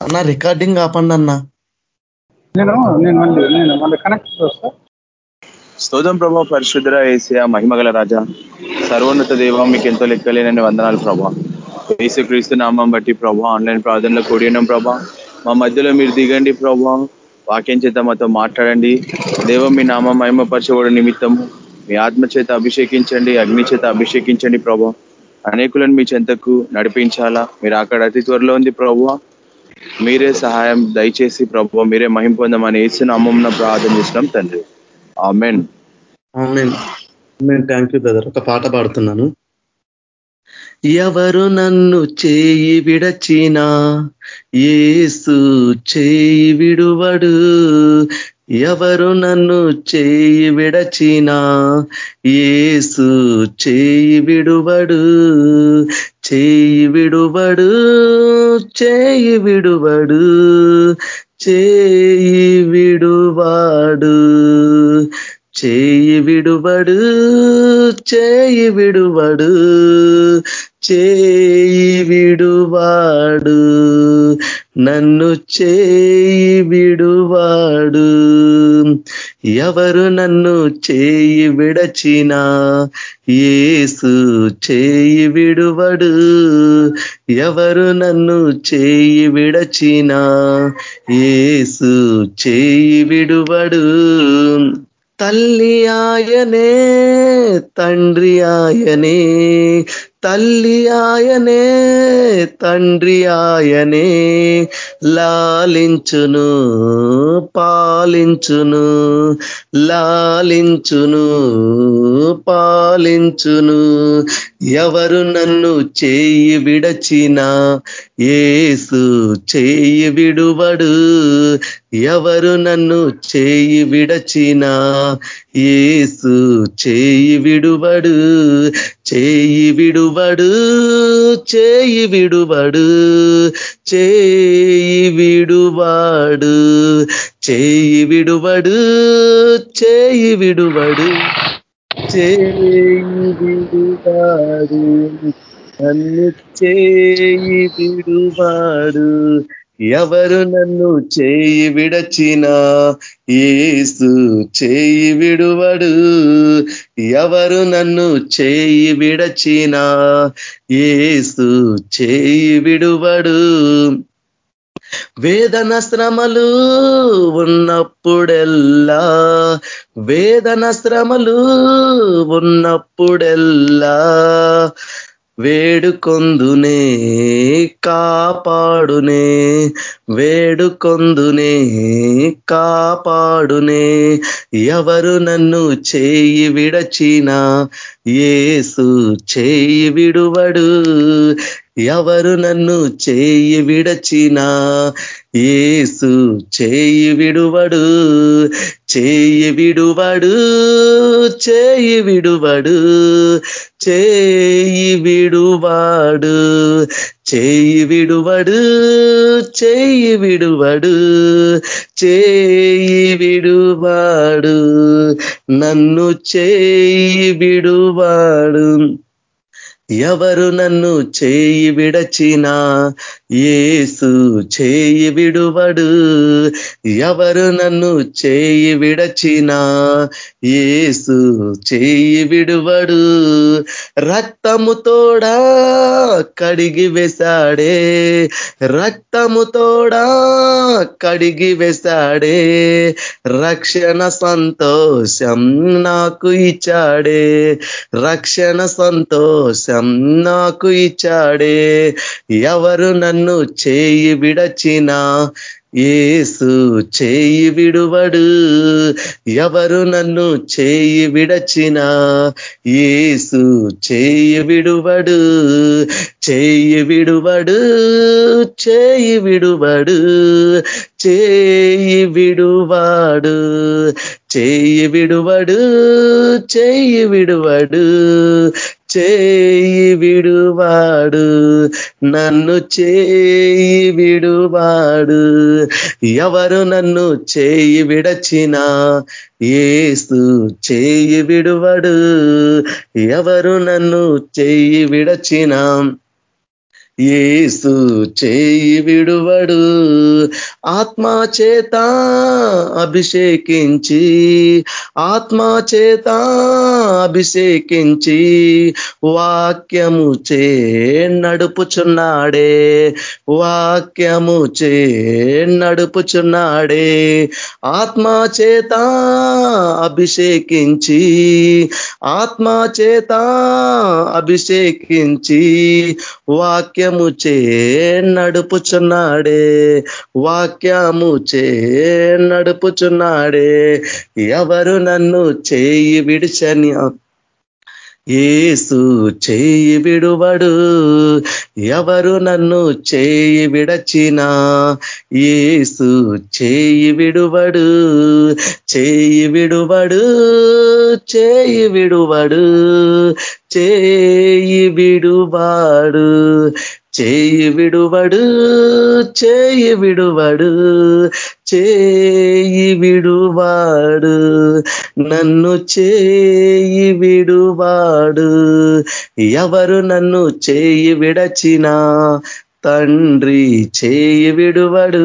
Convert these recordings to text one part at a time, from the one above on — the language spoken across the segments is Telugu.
అన్న రికార్డింగ్ ఆపండి అన్న. నేను నేను మళ్ళీ నేను మళ్ళీ కనెక్ట్ చేస్తా. స్తోదం ప్రభా పరిశుద్ర ఏసియా మహిమగల రాజా. సర్వోన్నత దేవం మీకు ఎంతో లెక్కలేనని వందనాలు ప్రభా. ఏసు క్రీస్తు నామం బట్టి ప్రభా ఆన్లైన్ ప్రార్థనలో కూడినాం ప్రభా. మా మధ్యలో మీరు దిగండి ప్రభా. వాక్యం చేత మాతో మాట్లాడండి. దేవం మీ నామం మహిమపరచబడి నిమిత్తము. మీ ఆత్మ చేత అభిషేకించండి అగ్ని చేత అభిషేకించండి ప్రభా. అనేకులను మీ చెంతకు నడిపించాలా. మీరు అక్కడ అతి త్వరలో ఉంది ప్రభు. మీరే సహాయం దయచేసి ప్రభు మీరే మహిం పొందమని వేసిన అమ్మమ్మ ప్రార్థన చేసినాం తండ్రి. ఆమెన్. థ్యాంక్ యూ బ్రదర్ ఒక పాట పాడుతున్నాను. ఎవరు నన్ను చేయి విడచినా ఏసు చేయి విడువడు. ఎవరు నన్ను చేయి విడచినా? ఏసు చేయి విడువడు చేయి విడువడు చేయి విడువడు చేయి విడువాడు చేయి విడువడు చేయి విడువడు చేయి విడువాడు. నన్ను చేయి విడువాడు. ఎవరు నన్ను చేయి విడచినా ఏసు చేయి విడువడు. ఎవరు నన్ను చేయి విడచినా ఏసు చేయి విడువడు. తల్లి ఆయనే తండ్రి ఆయనే తల్లి ఆయనే తండ్రి ఆయనే లాలించును పాలించును లాలించును పాలించును. ఎవరు నన్ను చేయి విడచినా ఏసు చేయి విడువడు. ఎవరు నన్ను చేయి విడచినా ఏసు చేయి విడువడు. చేయి విడువడు చేయి విడువడు. చేయి విడువాడు చేయి విడువడు చేయి విడువడు. చేయి విడువాడు నన్ను చేయి విడువాడు ఎవరు నన్ను చేయి విడచినా ఏసు చేయి విడువడు ఎవరు నన్ను చేయి విడచినా ఏసు చేయి విడువడు వేదన శ్రమలు ఉన్నప్పుడెల్లా వేదన శ్రమలు ఉన్నప్పుడెల్లా వేడుకొందునే కాపాడునే వేడుకొందునే కాపాడునే ఎవరు నన్ను చేయి విడచిన ఏసు చేయి విడువడు. ఎవరు నన్ను చేయి విడచినా? ఏసు చేయి విడువడు చేయి విడువడు చేయి విడువడు చేయి విడువాడు చేయి విడువడు చేయి విడువడు చేయి విడువాడు నన్ను చేయి విడువాడు. ఎవరు నన్ను చేయి విడచినా ఏసు చేయి విడువడు. ఎవరు నన్ను చేయి విడచినా ఏసు చేయి విడువడు. రక్తము తోడా కడిగి వేశాడే. రక్తము తోడా కడిగి వేశాడే. రక్షణ సంతోషం నాకు ఇచ్చాడే. రక్షణ సంతోషం జీవితం నాకు ఇచ్చాడే. ఎవరు నన్ను చేయి విడచినా ఏసు చేయి విడువడు. ఎవరు నన్ను చేయి విడచినా ఏసు చేయి విడువడు. చేయి విడువడు చేయి విడువడు చేయి విడువాడు. చేయి విడువడు చేయి విడువడు చేయి విడువాడు నన్ను చేయి విడువాడు. ఎవరు నన్ను చేయి విడచినా ఏస్తు చేయి విడువడు. ఎవరు నన్ను చేయి విడచినా ఏసు చేయి విడువడు. ఆత్మా చేత అభిషేకించి ఆత్మా చేత అభిషేకించి వాక్యము చే నడుపుచున్నాడే. వాక్యము చే నడుపుచున్నాడే. ఆత్మా చేత అభిషేకించి ఆత్మా చేత అభిషేకించి వాక్యము చే నడుపుచున్నాడే వాక్యము చే నడుపుచున్నాడే. ఎవరు నన్ను చేయి విడిచని ఏసు చేయి విడువడు. ఎవరు నన్ను చేయి విడచినా ఏసు చేయి విడువడు. చేయి విడువడు చేయి విడువడు. చేయి విడువాడు చేయి విడువడు చేయి విడువడు. చేయి విడువాడు నన్ను చేయి విడువాడు. ఎవరు నన్ను చేయి విడచినా తండ్రి చేయి విడువడు.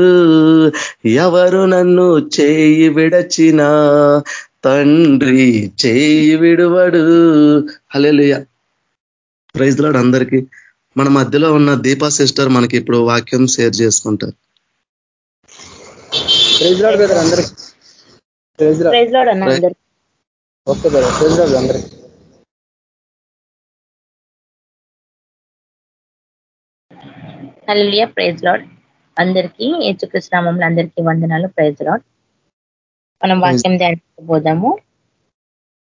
ఎవరు నన్ను చేయి విడచినా తండ్రి చేయి విడువడు. హలేలుయ ప్రైజ్లాడు అందరికీ. మన మధ్యలో ఉన్న దీపా సిస్టర్ మనకి ఇప్పుడు వాక్యం షేర్ చేసుకుంటారు. ప్రైజ్ లాడ్ బ్రదర్ అందరికి ప్రైజ్ లాడ్. ప్రైజ్ లాడ్ అన్న అందరు. ఓకే బ్రదర్ ప్రైజ్ లాడ్ అందరికి హల్లెలూయా ప్రైజ్ లాడ్. అందరికీ వందనాలు ప్రైజ్ లాడ్. మనం వాక్యం ధ్యానించబోదాము.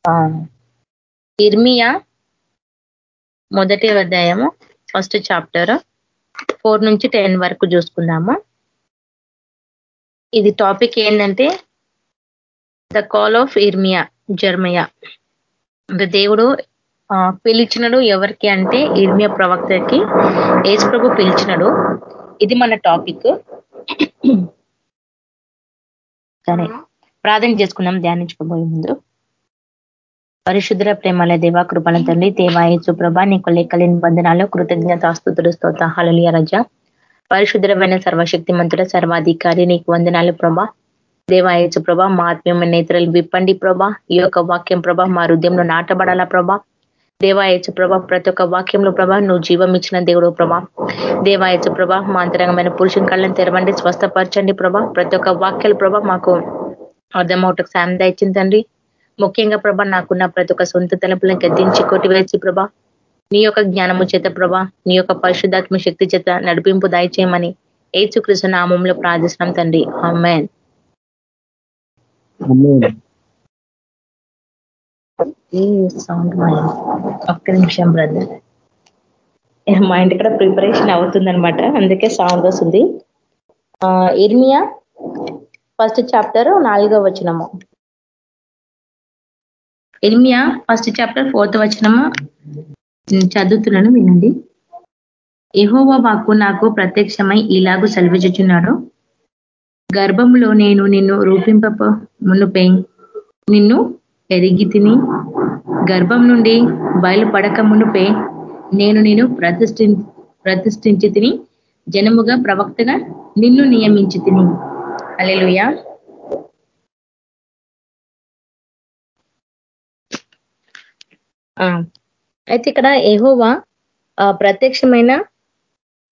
ఆ, ఇర్మియా మొదటి అధ్యాయము ఫస్ట్ చాప్టర్ ఫోర్ నుంచి టెన్ వరకు చూసుకుందాము. ఇది టాపిక్ ఏంటంటే ద కాల్ ఆఫ్ ఇర్మియా జర్మయా అంటే దేవుడు పిలిచినడు ఎవరికి అంటే ఇర్మియా ప్రవక్తకి యేసు ప్రభు పిలిచినడు. ఇది మన టాపిక్ సరే ప్రార్థన చేసుకుందాం ధ్యానించుకోబోయే ముందు. పరిశుద్ర ప్రేమల దేవా కృపణ తండ్రి దేవాయసు ప్రభ నీకు లెక్కలేని బంధనాలు కృతజ్ఞత స్థుతులు స్తోత హళలియ రజ. పరిశుద్ధమైన సర్వశక్తి మంతుడ సర్వాధికారి నీకు వందనాలు ప్రభా. దేవాయచు ప్రభా మా ఆత్మీయమైన నేత్రలు విప్పండి ప్రభా. ఈ యొక్క వాక్యం ప్రభా మా హృదయంలో నాటబడాలా ప్రభా. దేవాయచు ప్రభా ప్రతి ఒక్క వాక్యంలో ప్రభా నువ్వు జీవం ఇచ్చిన దేవుడు ప్రభా. దేవాయచు ప్రభా మా అంతరంగమైన పురుషుని కళ్ళని తెరవండి స్వస్థపరచండి ప్రభా. ప్రతి ఒక్క వాక్యాలు ప్రభా మాకు అర్థమవుటకు సాయం ఇచ్చిందండి ముఖ్యంగా ప్రభా నాకున్న ప్రతి ఒక్క సొంత తలపులను గద్దించి కొట్టివేసి ప్రభ. నీ యొక్క జ్ఞానము చేత ప్రభ నీ యొక్క పరిశుద్ధాత్మ శక్తి చేత నడిపింపు దయచేయమని ఏచుకృష్ణ నామంలో ప్రార్థిస్తున్నాం తండ్రి. అమ్మాన్ ఏ సౌండ్ ఒక్క నిమిషం బ్రదర్. మా ఇంటి ఇక్కడ ప్రిపరేషన్ అవుతుందనమాట అందుకే సౌండ్ వస్తుంది. ఇర్మియా ఫస్ట్ చాప్టర్ నాలుగో వచనము. ఇర్మియా ఫస్ట్ చాప్టర్ ఫోర్త్ వచనము. చదువుతున్నాను వినండి. ఎహోవ వాక్కు నాకు ప్రత్యక్షమై ఇలాగు సెలవిచుచున్నాడు గర్భంలో నేను నిన్ను రూపింప మునుపై నిన్ను ఎరిగి తిని గర్భం నుండి బయలుపడక మునుపే నేను నేను ప్రతిష్ఠి ప్రతిష్ఠించి తిని జనముగా ప్రవక్తగా నిన్ను నియమించి తిని. అలెలుయా అయితే ఇక్కడ ఎహోవా ప్రత్యక్షమైన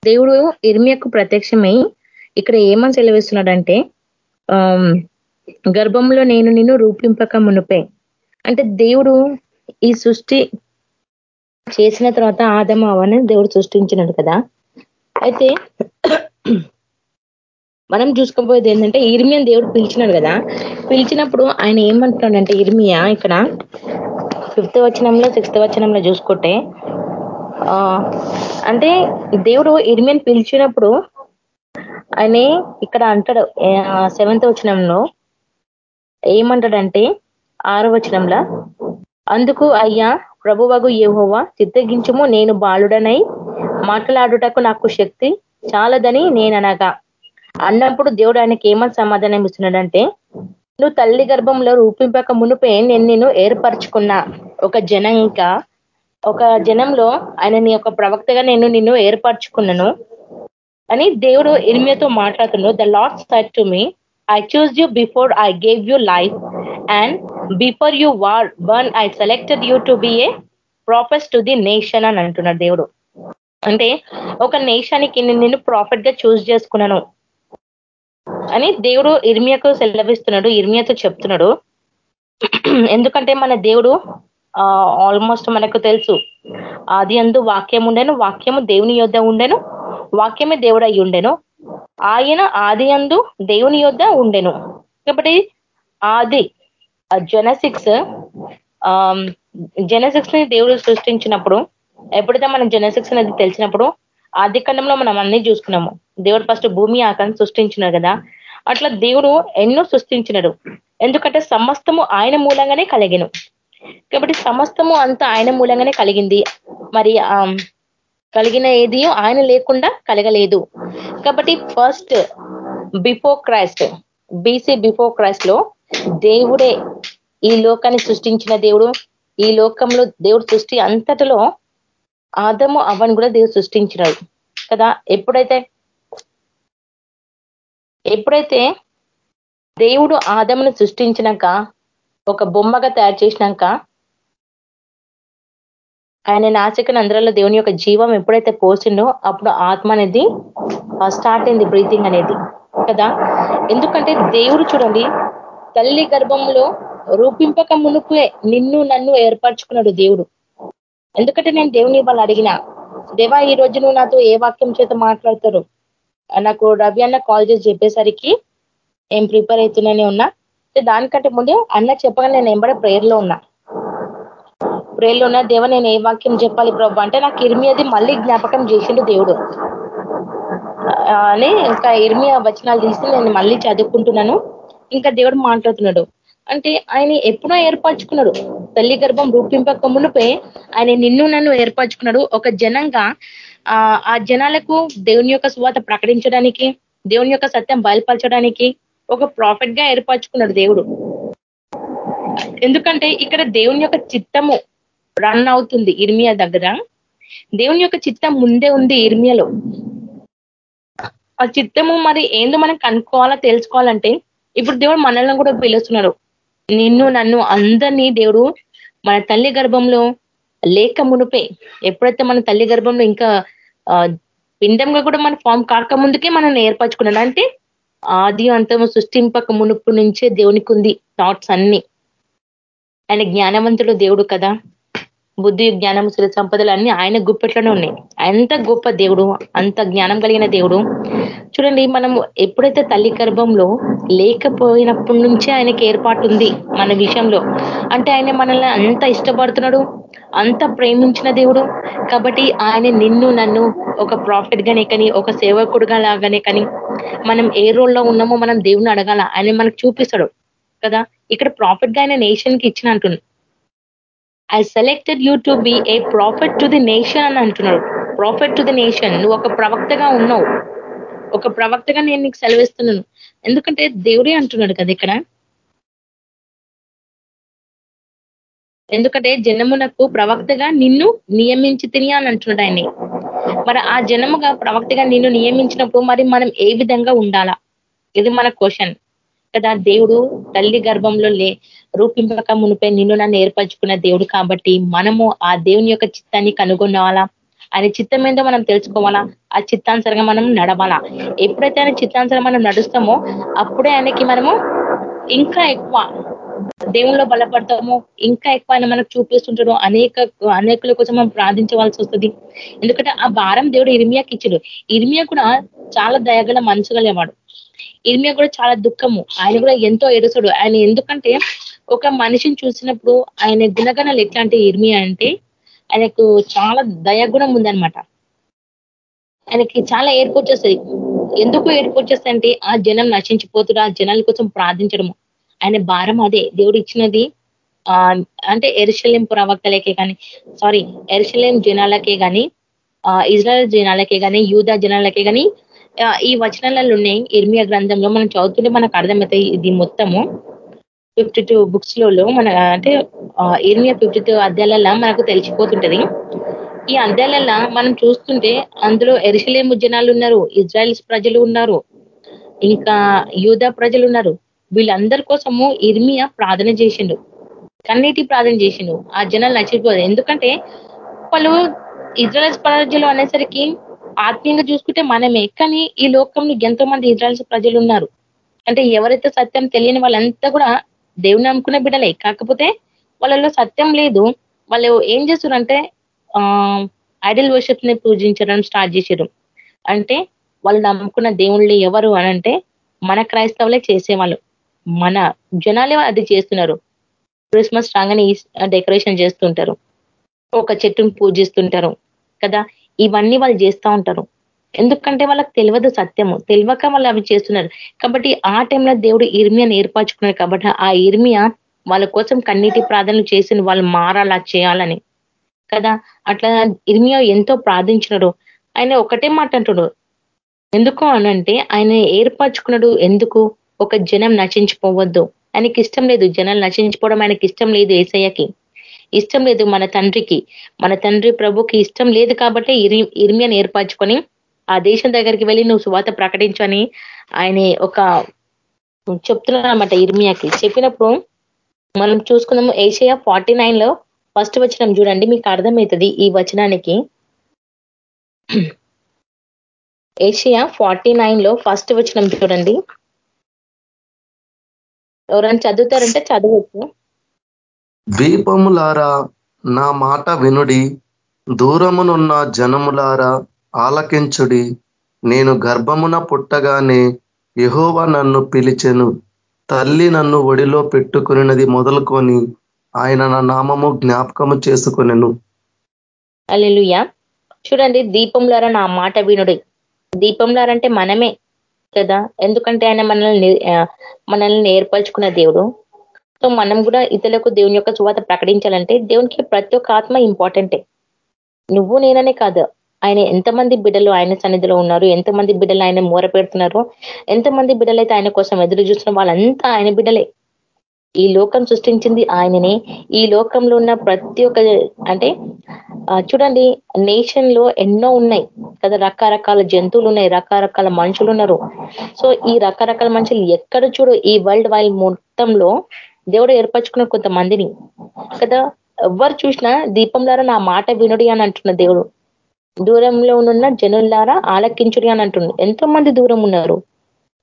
దేవుడు ఇర్మియకు ప్రత్యక్షమై ఇక్కడ ఏమని సెలవిస్తున్నాడంటే గర్భంలో నేను నిన్ను రూపింపక మునిపే. అంటే దేవుడు ఈ సృష్టి చేసిన తర్వాత ఆదమ అవని దేవుడు సృష్టించినాడు కదా. అయితే మనం చూసుకోబోయేది ఏంటంటే ఇర్మియాని దేవుడు పిలిచినాడు కదా. పిలిచినప్పుడు ఆయన ఏమంటున్నాడంటే ఇర్మియా ఇక్కడ ఫిఫ్త్ వచనంలో సిక్స్త్ వచనంలో చూసుకుంటే ఆ అంటే దేవుడు ఇర్మియాని పిలిచినప్పుడు ఆయన ఇక్కడ అంటాడు సెవెంత్ వచనంలో ఏమంటాడంటే ఆరో వచనంలో అందుకు అయ్యా ప్రభువగు ఏహోవా చిత్తగించము నేను బాలుడనై మాట్లాడుటకు నాకు శక్తి చాలదని నేననగా అన్నప్పుడు దేవుడు ఆయనకి ఏమని సమాధానం ఇస్తున్నాడంటే నువ్వు తల్లి గర్భంలో రూపింపక మునుపే నేను నేను ఏర్పరచుకున్న. ఒక జనంగా ఒక జనంలో ఆయన నీ యొక్క ప్రవక్తగా నేను నిన్ను ఏర్పరచుకున్నాను అని దేవుడు ఇనిమితో మాట్లాడుతున్నాడు. The last set to me I choose you before I gave you life and before you were one I selected you to be a prophet to the nation అని అంటున్నాడు దేవుడు. అంటే ఒక నేషానికి నేను ప్రాఫిట్గా చూస్ చేసుకున్నాను. అని దేవుడు ఇర్మియాకు సెలవిస్తున్నాడు ఇర్మియాతో చెప్తున్నాడు. ఎందుకంటే మన దేవుడు ఆల్మోస్ట్ మనకు తెలుసు. ఆది అందు వాక్యం ఉండేను వాక్యము దేవుని యొద్ద ఉండెను వాక్యమే దేవుడు అయి ఉండెను. ఆయన ఆది అందు దేవుని యొద్ద ఉండెను. కాబట్టి ఆది జెనసిక్స్ జెనసిక్స్ని దేవుడు సృష్టించినప్పుడు ఎప్పుడైతే మనం జెనసిక్స్ అనేది తెలిసినప్పుడు ఆది మనం అన్ని చూసుకున్నాము. దేవుడు ఫస్ట్ భూమి ఆకాన్ని సృష్టించినాడు కదా. అట్లా దేవుడు ఎన్నో సృష్టించినాడు. ఎందుకంటే సమస్తము ఆయన మూలంగానే కలిగిను. కాబట్టి సమస్తము అంతా ఆయన మూలంగానే కలిగింది. మరి కలిగిన ఏది ఆయన లేకుండా కలగలేదు. కాబట్టి first before Christ BC before క్రైస్ట్లో దేవుడే ఈ లోకాన్ని సృష్టించిన దేవుడు. ఈ లోకంలో దేవుడు సృష్టి అంతటిలో ఆదము అవన్ కూడా దేవుడు సృష్టించినాడు. కదా? ఎప్పుడైతే ఎప్పుడైతే దేవుడు ఆదమును సృష్టించినాక ఒక బొమ్మగా తయారు చేసినాక ఆయన నాసిక నంద్రలో దేవుని యొక్క జీవం ఎప్పుడైతే పోసిండో అప్పుడు ఆత్మ అనేది స్టార్ట్ అయింది బ్రీతింగ్ అనేది. కదా? ఎందుకంటే దేవుడు చూడండి తల్లి గర్భంలో రూపింపక మునుపే నిన్ను నన్ను ఏర్పరచుకున్నాడు దేవుడు. ఎందుకంటే నేను దేవుని వాళ్ళు అడిగిన దేవా ఈ రోజు నువ్వు నాతో ఏ వాక్యం చేత మాట్లాడతారు? నాకు రవి అన్న కాల్ చేసి చెప్పేసరికి ఏం ప్రిపేర్ అవుతున్నానే ఉన్నా. దానికంటే ముందు అన్న చెప్పగా నేను ఎంబడ ప్రేయర్లో ఉన్నా. ప్రేయర్లో ఉన్నా దేవ నేను ఏ వాక్యం చెప్పాలి ప్రభు? అంటే నాకు ఇర్మియాది మళ్ళీ జ్ఞాపకం చేసిండు దేవుడు. అని ఇంకా ఇర్మియా వచనాలు తీసి నేను మళ్ళీ చదువుకుంటున్నాను. ఇంకా దేవుడు మాట్లాడుతున్నాడు. అంటే ఆయన ఎప్పుడో ఏర్పరచుకున్నాడు. తల్లి గర్భం రూపింపక మునిపే ఆయన నిన్ను నన్ను ఏర్పరచుకున్నాడు. ఒక జనంగా ఆ జనాలకు దేవుని యొక్క స్వాత ప్రకటించడానికి దేవుని యొక్క సత్యం బయలుపరచడానికి ఒక ప్రాఫిట్గా ఏర్పరచుకున్నాడు దేవుడు. ఎందుకంటే ఇక్కడ దేవుని యొక్క చిత్తము రన్ అవుతుంది ఇర్మియా దగ్గర. దేవుని యొక్క చిత్తం ముందే ఉంది ఇర్మియాలో. ఆ చిత్తము మరి ఏందో మనం కనుక్కోవాలా తెలుసుకోవాలంటే ఇప్పుడు దేవుడు మనల్ని కూడా పిలుస్తున్నాడు. నిన్ను నన్ను అందరినీ దేవుడు మన తల్లి గర్భంలో లేక మునుపే ఎప్పుడైతే మన తల్లి గర్భంలో ఇంకా పిండంగా కూడా మన ఫామ్ కాక ముందుకే మనం ఏర్పరచుకున్నాడు. అంటే ఆది అంతము సృష్టింపక మునుపు నుంచే దేవునికి ఉంది థాట్స్ అన్ని. ఆయన జ్ఞానవంతుడు దేవుడు కదా. బుద్ధి జ్ఞానం సిరి సంపదలు అన్ని ఆయన గుప్పెట్లోనే ఉన్నాయి. అంత గొప్ప దేవుడు అంత జ్ఞానం కలిగిన దేవుడు. చూడండి మనం ఎప్పుడైతే తల్లి గర్భంలో లేకపోయినప్పటి నుంచే ఆయనకి ఏర్పాటు ఉంది మన విషయంలో. అంటే ఆయన మనల్ని అంత ఇష్టపడుతున్నాడు అంత ప్రేమించిన దేవుడు. కాబట్టి ఆయన నిన్ను నన్ను ఒక ప్రాఫిట్ గానే కానీ ఒక సేవకుడుగా లాగానే కానీ మనం ఏ రోల్లో ఉన్నామో మనం దేవుని అడగాల. ఆయన మనకు చూపిస్తాడు కదా. ఇక్కడ ప్రాఫిట్గా ఆయన నేషన్కి ఇచ్చిన అంటున్నాడు I selected you to be a prophet to the nation అని అంటున్నాడు. ప్రాఫిట్ టు ది నేషన్ నువ్వు ఒక ప్రవక్తగా ఉన్నావు. ఒక ప్రవక్తగా నేను నీకు సెలవిస్తున్నాను. ఎందుకంటే దేవుడే అంటున్నాడు కదా ఇక్కడ. ఎందుకంటే జనమునకు ప్రవక్తగా నిన్ను నియమించి తిని అని అంటున్నాడు ఆయన్ని మరి ఆ జనముగా ప్రవక్తగా నిన్ను నియమించినప్పుడు మరి మనం ఏ విధంగా ఉండాలా? ఇది మన క్వశ్చన్ కదా దేవుడు తల్లి గర్భంలో లే రూపింపక మునిపై నిన్ను నన్ను ఏర్పరచుకున్న దేవుడు కాబట్టి మనము ఆ దేవుని యొక్క చిత్తాన్ని కనుగొనాలా? ఆయన చిత్తం ఏందో మనం తెలుసుకోవాలా? ఆ చిత్తానుసరంగా మనం నడవాలా? ఎప్పుడైతే ఆయన చిత్తానుసరం మనం నడుస్తామో అప్పుడే ఆయనకి మనము ఇంకా ఎక్కువ దేవుల్లో బలపడతాము ఇంకా ఎక్కువ ఆయన మనకు చూపిస్తుంటాడు. అనేక అనేకుల కోసం మనం ప్రార్థించవలసి వస్తుంది. ఎందుకంటే ఆ భారం దేవుడు ఇర్మియాకి ఇచ్చాడు. ఇర్మియా కూడా చాలా దయగల మనసు గలేవాడు ఇర్మియా కూడా చాలా దుఃఖము. ఆయన కూడా ఎంతో ఎరుసడు ఆయన ఎందుకంటే ఒక మనిషిని చూసినప్పుడు ఆయన గుణగణాలు ఎట్లాంటి ఇర్మియా అంటే ఆయనకు చాలా దయగుణం ఉందనమాట ఆయనకి చాలా ఏర్పొచ్చేస్తుంది ఎందుకు ఏర్పొచ్చేస్తాయి అంటే ఆ జనం నశించిపోతుడు ఆ జనాల కోసం ప్రార్థించడము. ఆయన భారం అదే. దేవుడు ఇచ్చినది అంటే ఎరుశలేం ప్రవక్తలకే కానీ సారీ ఎరుశలేం జనాలకే కానీ ఇజ్రాయల్ జనాలకే కానీ యూదా జనాలకే కానీ ఈ వచనాలలో ఉన్నాయి ఇర్మియా గ్రంథంలో మనం చదువుతుంటే మనకు అర్థమవుతాయి ఇది మొత్తము. ఫిఫ్టీ టూ బుక్స్లో మన అంటే ఇర్మియా ఫిఫ్టీ టూ అధ్యాయాలలో మనకు తెలిసిపోతుంటది. ఈ అధ్యాయాలలో మనం చూస్తుంటే అందులో ఎరుసలేము జనాలు ఉన్నారు ఇజ్రాయల్స్ ప్రజలు ఉన్నారు ఇంకా యూదా ప్రజలు ఉన్నారు. వీళ్ళందరి కోసము ఇర్మియా ప్రార్థన చేసిండు. కన్నీటి ప్రార్థన చేసిండు. ఆ జనాలు నచ్చిపోదు ఎందుకంటే వాళ్ళు ఇజ్రాయల్స్ ప్రజలు అనేసరికి ఆత్మీయంగా చూసుకుంటే మనమే. కానీ ఈ లోకంలో ఎంతో మంది ఇజ్రాయల్స్ ప్రజలు ఉన్నారు అంటే ఎవరైతే సత్యం తెలియని వాళ్ళంతా కూడా దేవుని నమ్ముకున్న బిడ్డలే. కాకపోతే వాళ్ళలో సత్యం లేదు. వాళ్ళు ఏం చేస్తారంటే ఆ ఐడల్ వర్షిప్ని పూజించడం స్టార్ట్ చేశారు. అంటే వాళ్ళు నమ్ముకున్న దేవుళ్ళు ఎవరు అనంటే మన క్రైస్తవులే చేసేవాళ్ళు. మన జనాలే అది చేస్తున్నారు. క్రిస్మస్ రాగానే డెకరేషన్ చేస్తుంటారు. ఒక చెట్టును పూజిస్తుంటారు. కదా? ఇవన్నీ వాళ్ళు చేస్తూ ఉంటారు. ఎందుకంటే వాళ్ళకి తెలియదు సత్యము. తెలియక వాళ్ళు అవి చేస్తున్నారు. కాబట్టి ఆ టైంలో దేవుడు ఇర్మియాను ఏర్పరచుకున్నారు కాబట్టి ఆ ఇర్మియా వాళ్ళ కోసం కన్నీటి ప్రార్థనలు చేసిన వాళ్ళు మారాలా చేయాలని. కదా? అట్లా ఇర్మియా ఎంతో ప్రార్థించినాడు. ఆయన ఒకటే మాట అంటుడు ఎందుకు అనంటే ఆయన ఏర్పరచుకున్నాడు ఎందుకు? ఒక జనం నశించిపోవద్దు. ఆయనకి ఇష్టం లేదు. జనాలు నశించిపోవడం ఆయనకి ఇష్టం లేదు ఏసయ్యకి. ఇష్టం లేదు మన తండ్రికి. మన తండ్రి ప్రభుకి ఇష్టం లేదు కాబట్టి ఇర్మియాని ఏర్పరచుకొని ఆ దేశం దగ్గరికి వెళ్ళి నువ్వు సువాత ప్రకటించని ఆయన ఒక చెప్తున్నానమాట ఇర్మియాకి. చెప్పినప్పుడు మనం చూసుకున్నాము ఏషియా ఫార్టీ లో ఫస్ట్ వచనం చూడండి మీకు అర్థమవుతుంది ఈ వచనానికి. ఏషియా ఫార్టీ లో ఫస్ట్ వచనం చూడండి. ఎవరైనా చదువుతారంటే చదవచ్చు. ద్వీపములారా నా మాట వినుడి. దూరమునున్న జనములారా ఆలకించుడి. నేను గర్భమున పుట్టగానే యహోవ నన్ను పిలిచెను. తల్లి నన్ను ఒడిలో పెట్టుకున్నది మొదలుకొని ఆయన నా నామము జ్ఞాపకము చేసుకునేను. అల్లెలుయ్య చూడండి దీపంలారా నా మాట వినుడి. దీపంలారంటే మనమే కదా. ఎందుకంటే ఆయన మనల్ని మనల్ని ఏర్పరచుకున్న దేవుడు. సో మనం కూడా ఇతరులకు దేవుని యొక్క చువాత ప్రకటించాలంటే దేవునికి ప్రతి ఒక్క ఆత్మ ఇంపార్టెంటే నువ్వు నేననే కాదు. ఆయన ఎంతమంది బిడ్డలు ఆయన సన్నిధిలో ఉన్నారు? ఎంతమంది బిడ్డలు ఆయన మూర పెడుతున్నారు? ఎంతమంది బిడ్డలైతే ఆయన కోసం ఎదురు చూస్తున్న వాళ్ళంతా ఆయన బిడ్డలే. ఈ లోకం సృష్టించింది ఆయననే. ఈ లోకంలో ఉన్న ప్రతి ఒక్క అంటే చూడండి నేషన్లో ఎన్నో ఉన్నాయి. కదా రకరకాల జంతువులు ఉన్నాయి రకరకాల మనుషులు ఉన్నారు. సో ఈ రకరకాల మనుషులు ఎక్కడ చూడు ఈ వరల్డ్ వైడ్ మొత్తంలో దేవుడు ఏర్పరచుకున్న కొంతమందిని. కదా? ఎవరు చూసినా దీపంలారా నా మాట వినుడి అని అంటున్న దేవుడు. దూరంలో ఉన్న జనులారా ఆలకించుడి అని అంటుండు. ఎంతో మంది దూరం ఉన్నారు.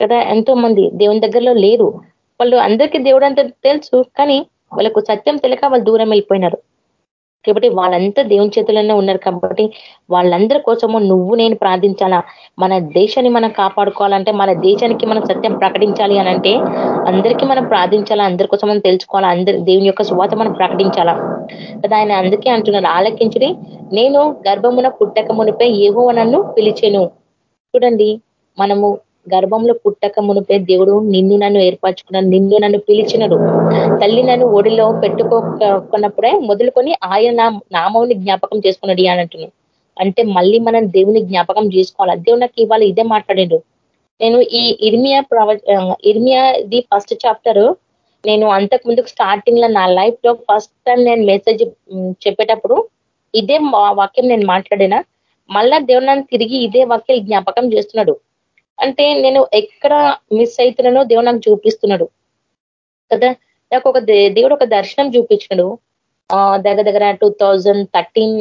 కదా? ఎంతో మంది దేవుని దగ్గరలో లేరు. వాళ్ళు అందరికీ దేవుడు అంత తెలుసు కానీ వాళ్ళకు సత్యం తెలియక వాళ్ళు దూరం వెళ్ళిపోయినారు. కాబట్టి వాళ్ళంతా దేవుని చేతుల్లోనే ఉన్నారు కాబట్టి వాళ్ళందరి కోసము నువ్వు నేను ప్రార్థించాలా? మన దేశాన్ని మనం కాపాడుకోవాలంటే మన దేశానికి మనం సత్యం ప్రకటించాలి అని అంటే అందరికీ మనం ప్రార్థించాలా? అందరి కోసం మనం తెలుసుకోవాలా? అందరి దేవుని యొక్క సువాత మనం ప్రకటించాలా? కదా ఆయన అందుకే అంటున్నారు ఆలకించుడి. నేను గర్భమున పుట్టక మునిపై ఏవో నన్ను పిలిచెను. చూడండి మనము గర్భంలో పుట్టక మునిపే దేవుడు నిన్ను నన్ను ఏర్పరచుకున్నాడు నిన్ను నన్ను పిలిచినడు. తల్లి నన్ను ఒడిలో పెట్టుకోకున్నప్పుడే మొదలుకొని ఆయన నామవుని జ్ఞాపకం చేసుకున్నాడు అని అంటే మళ్ళీ మనం దేవుని జ్ఞాపకం చేసుకోవాలి. దేవుడు నాకు ఇవాళ ఇదే మాట్లాడాడు. నేను ఈ ఇర్మియా ప్రవ ఇర్మియా ది ఫస్ట్ చాప్టర్ నేను అంతకు ముందుకు స్టార్టింగ్లో నా లైఫ్లో ఫస్ట్ టైం నేను మెసేజ్ చెప్పేటప్పుడు ఇదే వాక్యం నేను మాట్లాడినా మళ్ళా దేవుడు నన్ను తిరిగి ఇదే వాక్యం జ్ఞాపకం చేస్తున్నాడు. అంటే నేను ఎక్కడ మిస్ అవుతున్నానో దేవుడు నాకు చూపిస్తున్నాడు. కదా? నాకు ఒక దేవుడు ఒక దర్శనం చూపించినాడు. దగ్గర దగ్గర టూ థౌజండ్ థర్టీన్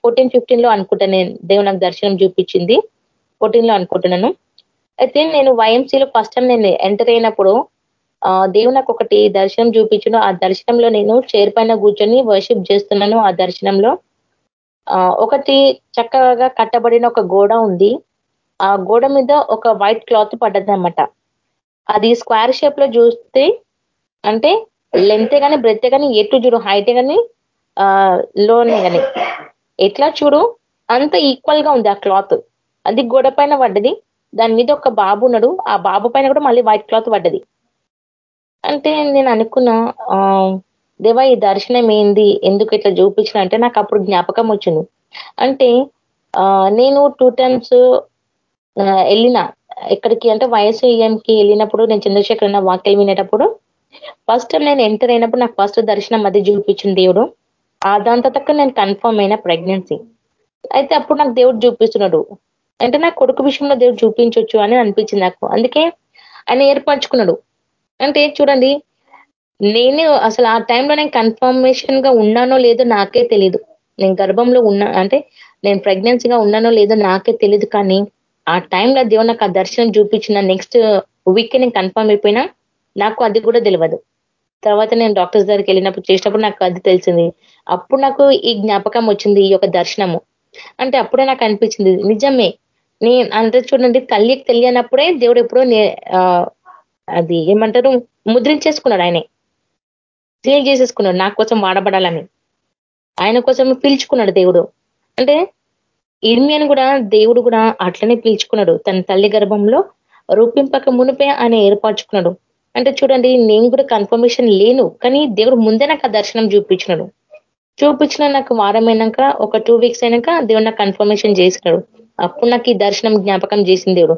ఫోర్టీన్ ఫిఫ్టీన్లో అనుకుంటా నేను దేవుడు నాకు దర్శనం చూపించింది. ఫోర్టీన్లో అనుకుంటున్నాను. అయితే నేను వైఎంసీలో ఫస్ట్ టైం నేను ఎంటర్ అయినప్పుడు దేవుడు నాకు ఒకటి దర్శనం చూపించను ఆ దర్శనంలో నేను చైర్ పైన కూర్చొని వర్షిప్ చేస్తున్నాను ఆ దర్శనంలో. ఒకటి చక్కగా కట్టబడిన ఒక గోడ ఉంది. ఆ గోడ మీద ఒక వైట్ క్లాత్ పడ్డది అది స్క్వేర్ షేప్లో చూస్తే అంటే లెంతే కానీ బ్రెత్తే కానీ ఎటు చూడు హైటే కానీ లోనే కానీ ఎట్లా చూడు అంత ఈక్వల్గా ఉంది ఆ క్లాత్ అది గోడ పైన పడ్డది దాని మీద ఒక బాబు ఉన్నాడు ఆ బాబు పైన కూడా మళ్ళీ వైట్ క్లాత్ పడ్డది. అంటే నేను అనుకున్నా దేవా ఈ దర్శనం ఏంది? ఎందుకు ఇట్లా చూపించిన? అంటే నాకు అప్పుడు జ్ఞాపకం వచ్చింది. అంటే నేను టూ టైమ్స్ వెళ్ళిన. ఎక్కడికి అంటే వయసు వెళ్ళినప్పుడు నేను చంద్రశేఖర్ అన్న వాక్యలు వినేటప్పుడు ఫస్ట్ నేను ఎంటర్ అయినప్పుడు నాకు ఫస్ట్ దర్శనం అది చూపించిన దేవుడు. ఆ దాంతో తక్క నేను కన్ఫర్మ్ అయిన ప్రెగ్నెన్సీ అయితే అప్పుడు నాకు దేవుడు చూపిస్తున్నాడు. అంటే నా కొడుకు విషయంలో దేవుడు చూపించవచ్చు అని అనిపించింది నాకు. అందుకే ఆయన ఏర్పరచుకున్నాడు. అంటే చూడండి నేను అసలు ఆ టైంలో నేను కన్ఫర్మేషన్గా ఉన్నానో లేదో నాకే తెలియదు నేను గర్భంలో ఉన్నా అంటే నేను ప్రెగ్నెన్సీగా ఉన్నానో లేదో నాకే తెలియదు కానీ ఆ టైంలో దేవుడు నాకు ఆ దర్శనం చూపించిన నెక్స్ట్ వీక్ నేను కన్ఫర్మ్ అయిపోయినా నాకు అది కూడా తెలియదు తర్వాత నేను డాక్టర్స్ దగ్గరికి వెళ్ళినప్పుడు చేసినప్పుడు నాకు అది తెలిసింది. అప్పుడు నాకు ఈ జ్ఞాపకం వచ్చింది ఈ యొక్క దర్శనము. అంటే అప్పుడే నాకు అనిపించింది నిజమే. నే అంటే చూడండి తల్లికి తెలియనప్పుడే దేవుడు ఎప్పుడో అది ఏమంటారు? ముద్రించేసుకున్నాడు ఆయనే. క్లీన్ చేసేసుకున్నాడు నా కోసం వాడబడాలని. ఆయన కోసం పిలుచుకున్నాడు దేవుడు. అంటే ఇర్మియాను కూడా దేవుడు కూడా అట్లనే పిలుచుకున్నాడు. తన తల్లి గర్భంలో రూపింపక మునిపే ఆయన ఏర్పరచుకున్నాడు. అంటే చూడండి నేను కూడా కన్ఫర్మేషన్ లేను కానీ దేవుడు ముందే నాకు ఆ దర్శనం చూపించినాడు. చూపించిన నాకు వారమైనాక ఒక టూ వీక్స్ అయినాక దేవుడు నాకు కన్ఫర్మేషన్ చేసినాడు. అప్పుడు నాకు ఈ దర్శనం జ్ఞాపకం చేసింది దేవుడు.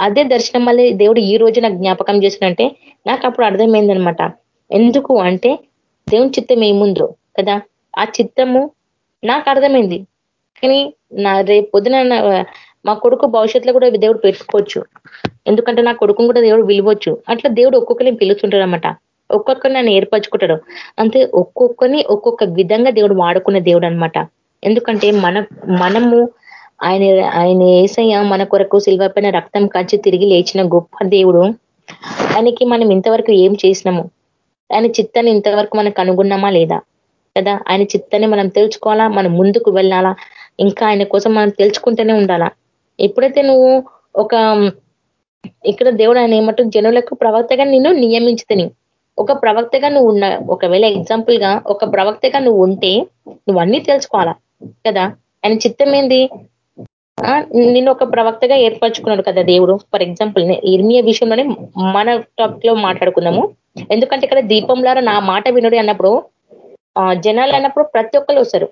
అదే దర్శనం మళ్ళీ దేవుడు ఈ రోజు నాకు జ్ఞాపకం చేసినంటే నాకు అప్పుడు అర్థమైందనమాట ఎందుకు అంటే దేవుని చిత్తం ఏముందో కదా? ఆ చిత్తము నాకు అర్థమైంది. కానీ నా రేపు పొద్దున మా కొడుకు భవిష్యత్తులో కూడా దేవుడు పెట్టుకోవచ్చు. ఎందుకంటే నా కొడుకును కూడా దేవుడు విలువచ్చు అట్లా దేవుడు ఒక్కొక్కరిని పిలుస్తుంటాడు అనమాట ఒక్కొక్కరిని నన్ను ఏర్పరచుకుంటాడు. అంతే ఒక్కొక్కరిని ఒక్కొక్క విధంగా దేవుడు వాడుకునే దేవుడు అనమాట ఎందుకంటే మన మనము ఆయన ఆయన ఏసయ్య మన కొరకు సిల్వపైన రక్తం కాచి తిరిగి లేచిన గొప్ప దేవుడు. ఆయనకి మనం ఇంతవరకు ఏం చేసినాము? ఆయన చిత్తాన్ని ఇంతవరకు మనం కనుగొన్నామా లేదా? కదా ఆయన చిత్తాన్ని మనం తెలుసుకోవాలా? మనం ముందుకు వెళ్ళాలా? ఇంకా ఆయన కోసం మనం తెలుసుకుంటూనే ఉండాలా? ఎప్పుడైతే నువ్వు ఒక ఇక్కడ దేవుడు ఆయన ఏమంటూ జనులకు ప్రవక్తగా నిన్ను నియమించుతని ఒక ప్రవక్తగా నువ్వు ఉన్న ఒకవేళ ఎగ్జాంపుల్గా ఒక ప్రవక్తగా నువ్వు ఉంటే నువ్వు అన్ని తెలుసుకోవాలా కదా? ఆయన చిత్తం ఏంది? నిన్ను ఒక ప్రవక్తగా ఏర్పరచుకున్నాడు కదా దేవుడు. ఫర్ ఎగ్జాంపుల్ ఇర్మియ విషయంలోనే మన టాపిక్లో మాట్లాడుకుందాము. ఎందుకంటే ఇక్కడ దీపంలారా నా మాట వినుడి అన్నప్పుడు జనాలు అన్నప్పుడు ప్రతి ఒక్కరు వస్తారు.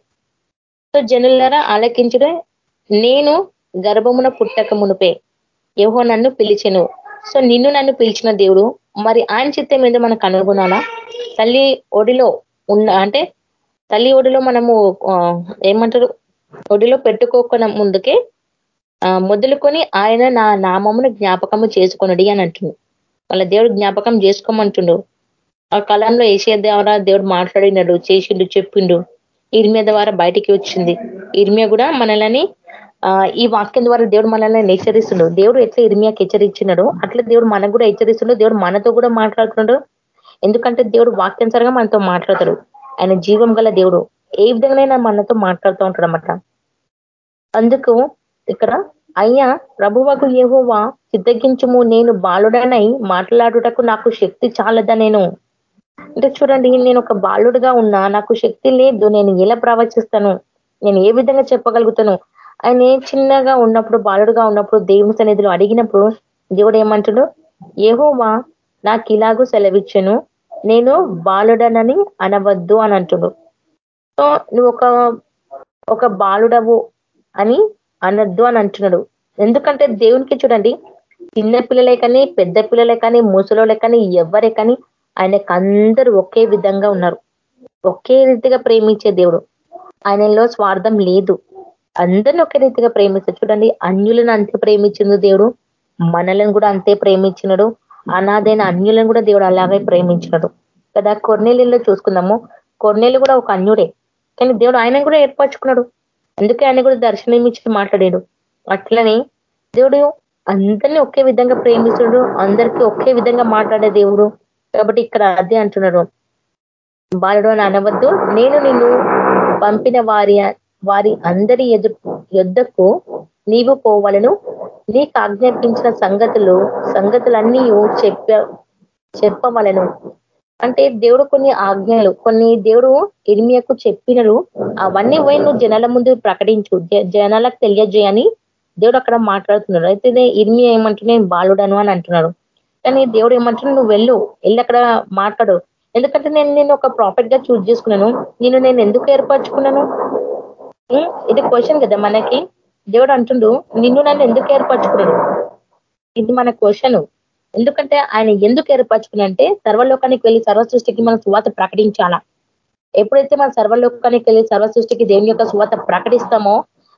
సో జనులరా ఆలకించుడే నేను గర్భమున పుట్టక మునిపే ఏహో నన్ను పిలిచెను. సో నిన్ను నన్ను పిలిచిన దేవుడు మరి ఆయన చిత్తం ఏందో మనకు అనుగుణాలా తల్లి ఒడిలో ఉన్న అంటే తల్లి ఒడిలో మనము ఏమంటారు? ఒడిలో పెట్టుకోకుండా ముందుకే మొదలుకొని ఆయన నా నామమును జ్ఞాపకము చేసుకొనడి అని అంటుంది వాళ్ళ దేవుడు జ్ఞాపకం చేసుకోమంటుండు. ఆ కాలంలో ఏషియా ద్వారా దేవుడు మాట్లాడినాడు చేసిండు చెప్పిండు. ఇర్మియా ద్వారా బయటికి వచ్చింది. ఇర్మియా కూడా మనల్ని ఈ వాక్యం ద్వారా దేవుడు మనల్ని హెచ్చరిస్తుండు. దేవుడు ఎట్లా ఇర్మియాకి హెచ్చరించినాడు అట్లా దేవుడు మనకు కూడా హెచ్చరిస్తుండడు దేవుడు మనతో కూడా మాట్లాడుతున్నాడు ఎందుకంటే దేవుడు వాక్యానుసారంగా మనతో మాట్లాడతాడు. ఆయన జీవం గల దేవుడు. ఏ విధంగా మనతో మాట్లాడుతూ ఉంటాడు అన్నమాట అందుకు ఇక్కడ అయ్యా ప్రభువకు ఏహోవా సిద్ధగించుము. నేను బాలుడనై మాట్లాడుటకు నాకు శక్తి చాలదా నేను? అంటే చూడండి నేను ఒక బాలుడుగా ఉన్నా నాకు శక్తి లేదు నేను ఎలా ప్రవచిస్తాను నేను ఏ విధంగా చెప్పగలుగుతాను? ఆయన చిన్నగా ఉన్నప్పుడు బాలుడుగా ఉన్నప్పుడు దేవుని సన్నిధిలో అడిగినప్పుడు దేవుడు ఏమంటాడు? ఏహోవా నాకు ఇలాగూ సెలవిచ్చను నేను బాలుడనని అనవద్దు అని అంటుడు. సో నువ్వు ఒక ఒక బాలుడవు అని అనద్దు అని అంటున్నాడు. ఎందుకంటే దేవునికి చూడండి చిన్న పిల్లలే కానీ పెద్ద పిల్లలే కానీ ముసలోలే కానీ ఎవరే కానీ ఆయనకు అందరూ ఒకే విధంగా ఉన్నారు. ఒకే రీతిగా ప్రేమించే దేవుడు. ఆయనలో స్వార్థం లేదు. అందరిని ఒకే రీతిగా ప్రేమిస్తారు. చూడండి అన్యులను అంతే ప్రేమించింది దేవుడు. మనలను కూడా అంతే ప్రేమించినడు. అనాదైన అన్యులను కూడా దేవుడు అలాగే ప్రేమించినడు. కదా కొర్నేలిలో చూసుకుందాము. కొర్నేలు కూడా ఒక అన్యుడే. కానీ దేవుడు ఆయన కూడా ఏర్పరచుకున్నాడు. అందుకే ఆయన కూడా దర్శనం ఇచ్చి మాట్లాడాడు. అట్లనే దేవుడు అందరినీ ఒకే విధంగా ప్రేమిస్తుడు అందరికీ ఒకే విధంగా మాట్లాడే దేవుడు. కాబట్టి ఇక్కడ అదే అంటున్నాడు. బాలుడు అని అనవద్దు. నేను నిన్ను పంపిన వారి వారి అందరి ఎదు యుద్ధకు నీవు పోవలను. నీకు ఆజ్ఞాపించిన సంగతులు సంగతులన్నీ చెప్ప చెప్పవలను. అంటే దేవుడు కొన్ని ఆజ్ఞలు కొన్ని దేవుడు ఇర్మియకు చెప్పినలు అవన్నీ పోయి నువ్వు జనాల ముందు ప్రకటించు. జనాలకు తెలియజేయని దేవుడు అక్కడ మాట్లాడుతున్నాడు. అయితే ఇర్మియా ఏమంటున్నా బాలుడను అని అంటున్నాడు. కానీ దేవుడు ఏమంటున్నా నువ్వు వెళ్ళు. వెళ్ళి అక్కడ మాట్లాడు. ఎందుకంటే నేను నేను ఒక ప్రాఫిట్గా చూజ్ చేసుకున్నాను. నేను నేను ఎందుకు ఏర్పరచుకున్నాను? ఇది క్వశ్చన్ కదా మనకి. దేవుడు అంటుండు నిన్ను నన్ను ఎందుకు ఏర్పరచుకున్నాడు ఇది మన క్వశ్చన్ ఎందుకంటే ఆయన ఎందుకు ఏర్పరచుకున్నంటే సర్వలోకానికి వెళ్ళి సర్వ సృష్టికి మనం సువాత ప్రకటించాలా? ఎప్పుడైతే మనం సర్వలోకానికి వెళ్ళి సర్వ సృష్టికి దేవుని యొక్క సువాత ప్రకటిస్తామో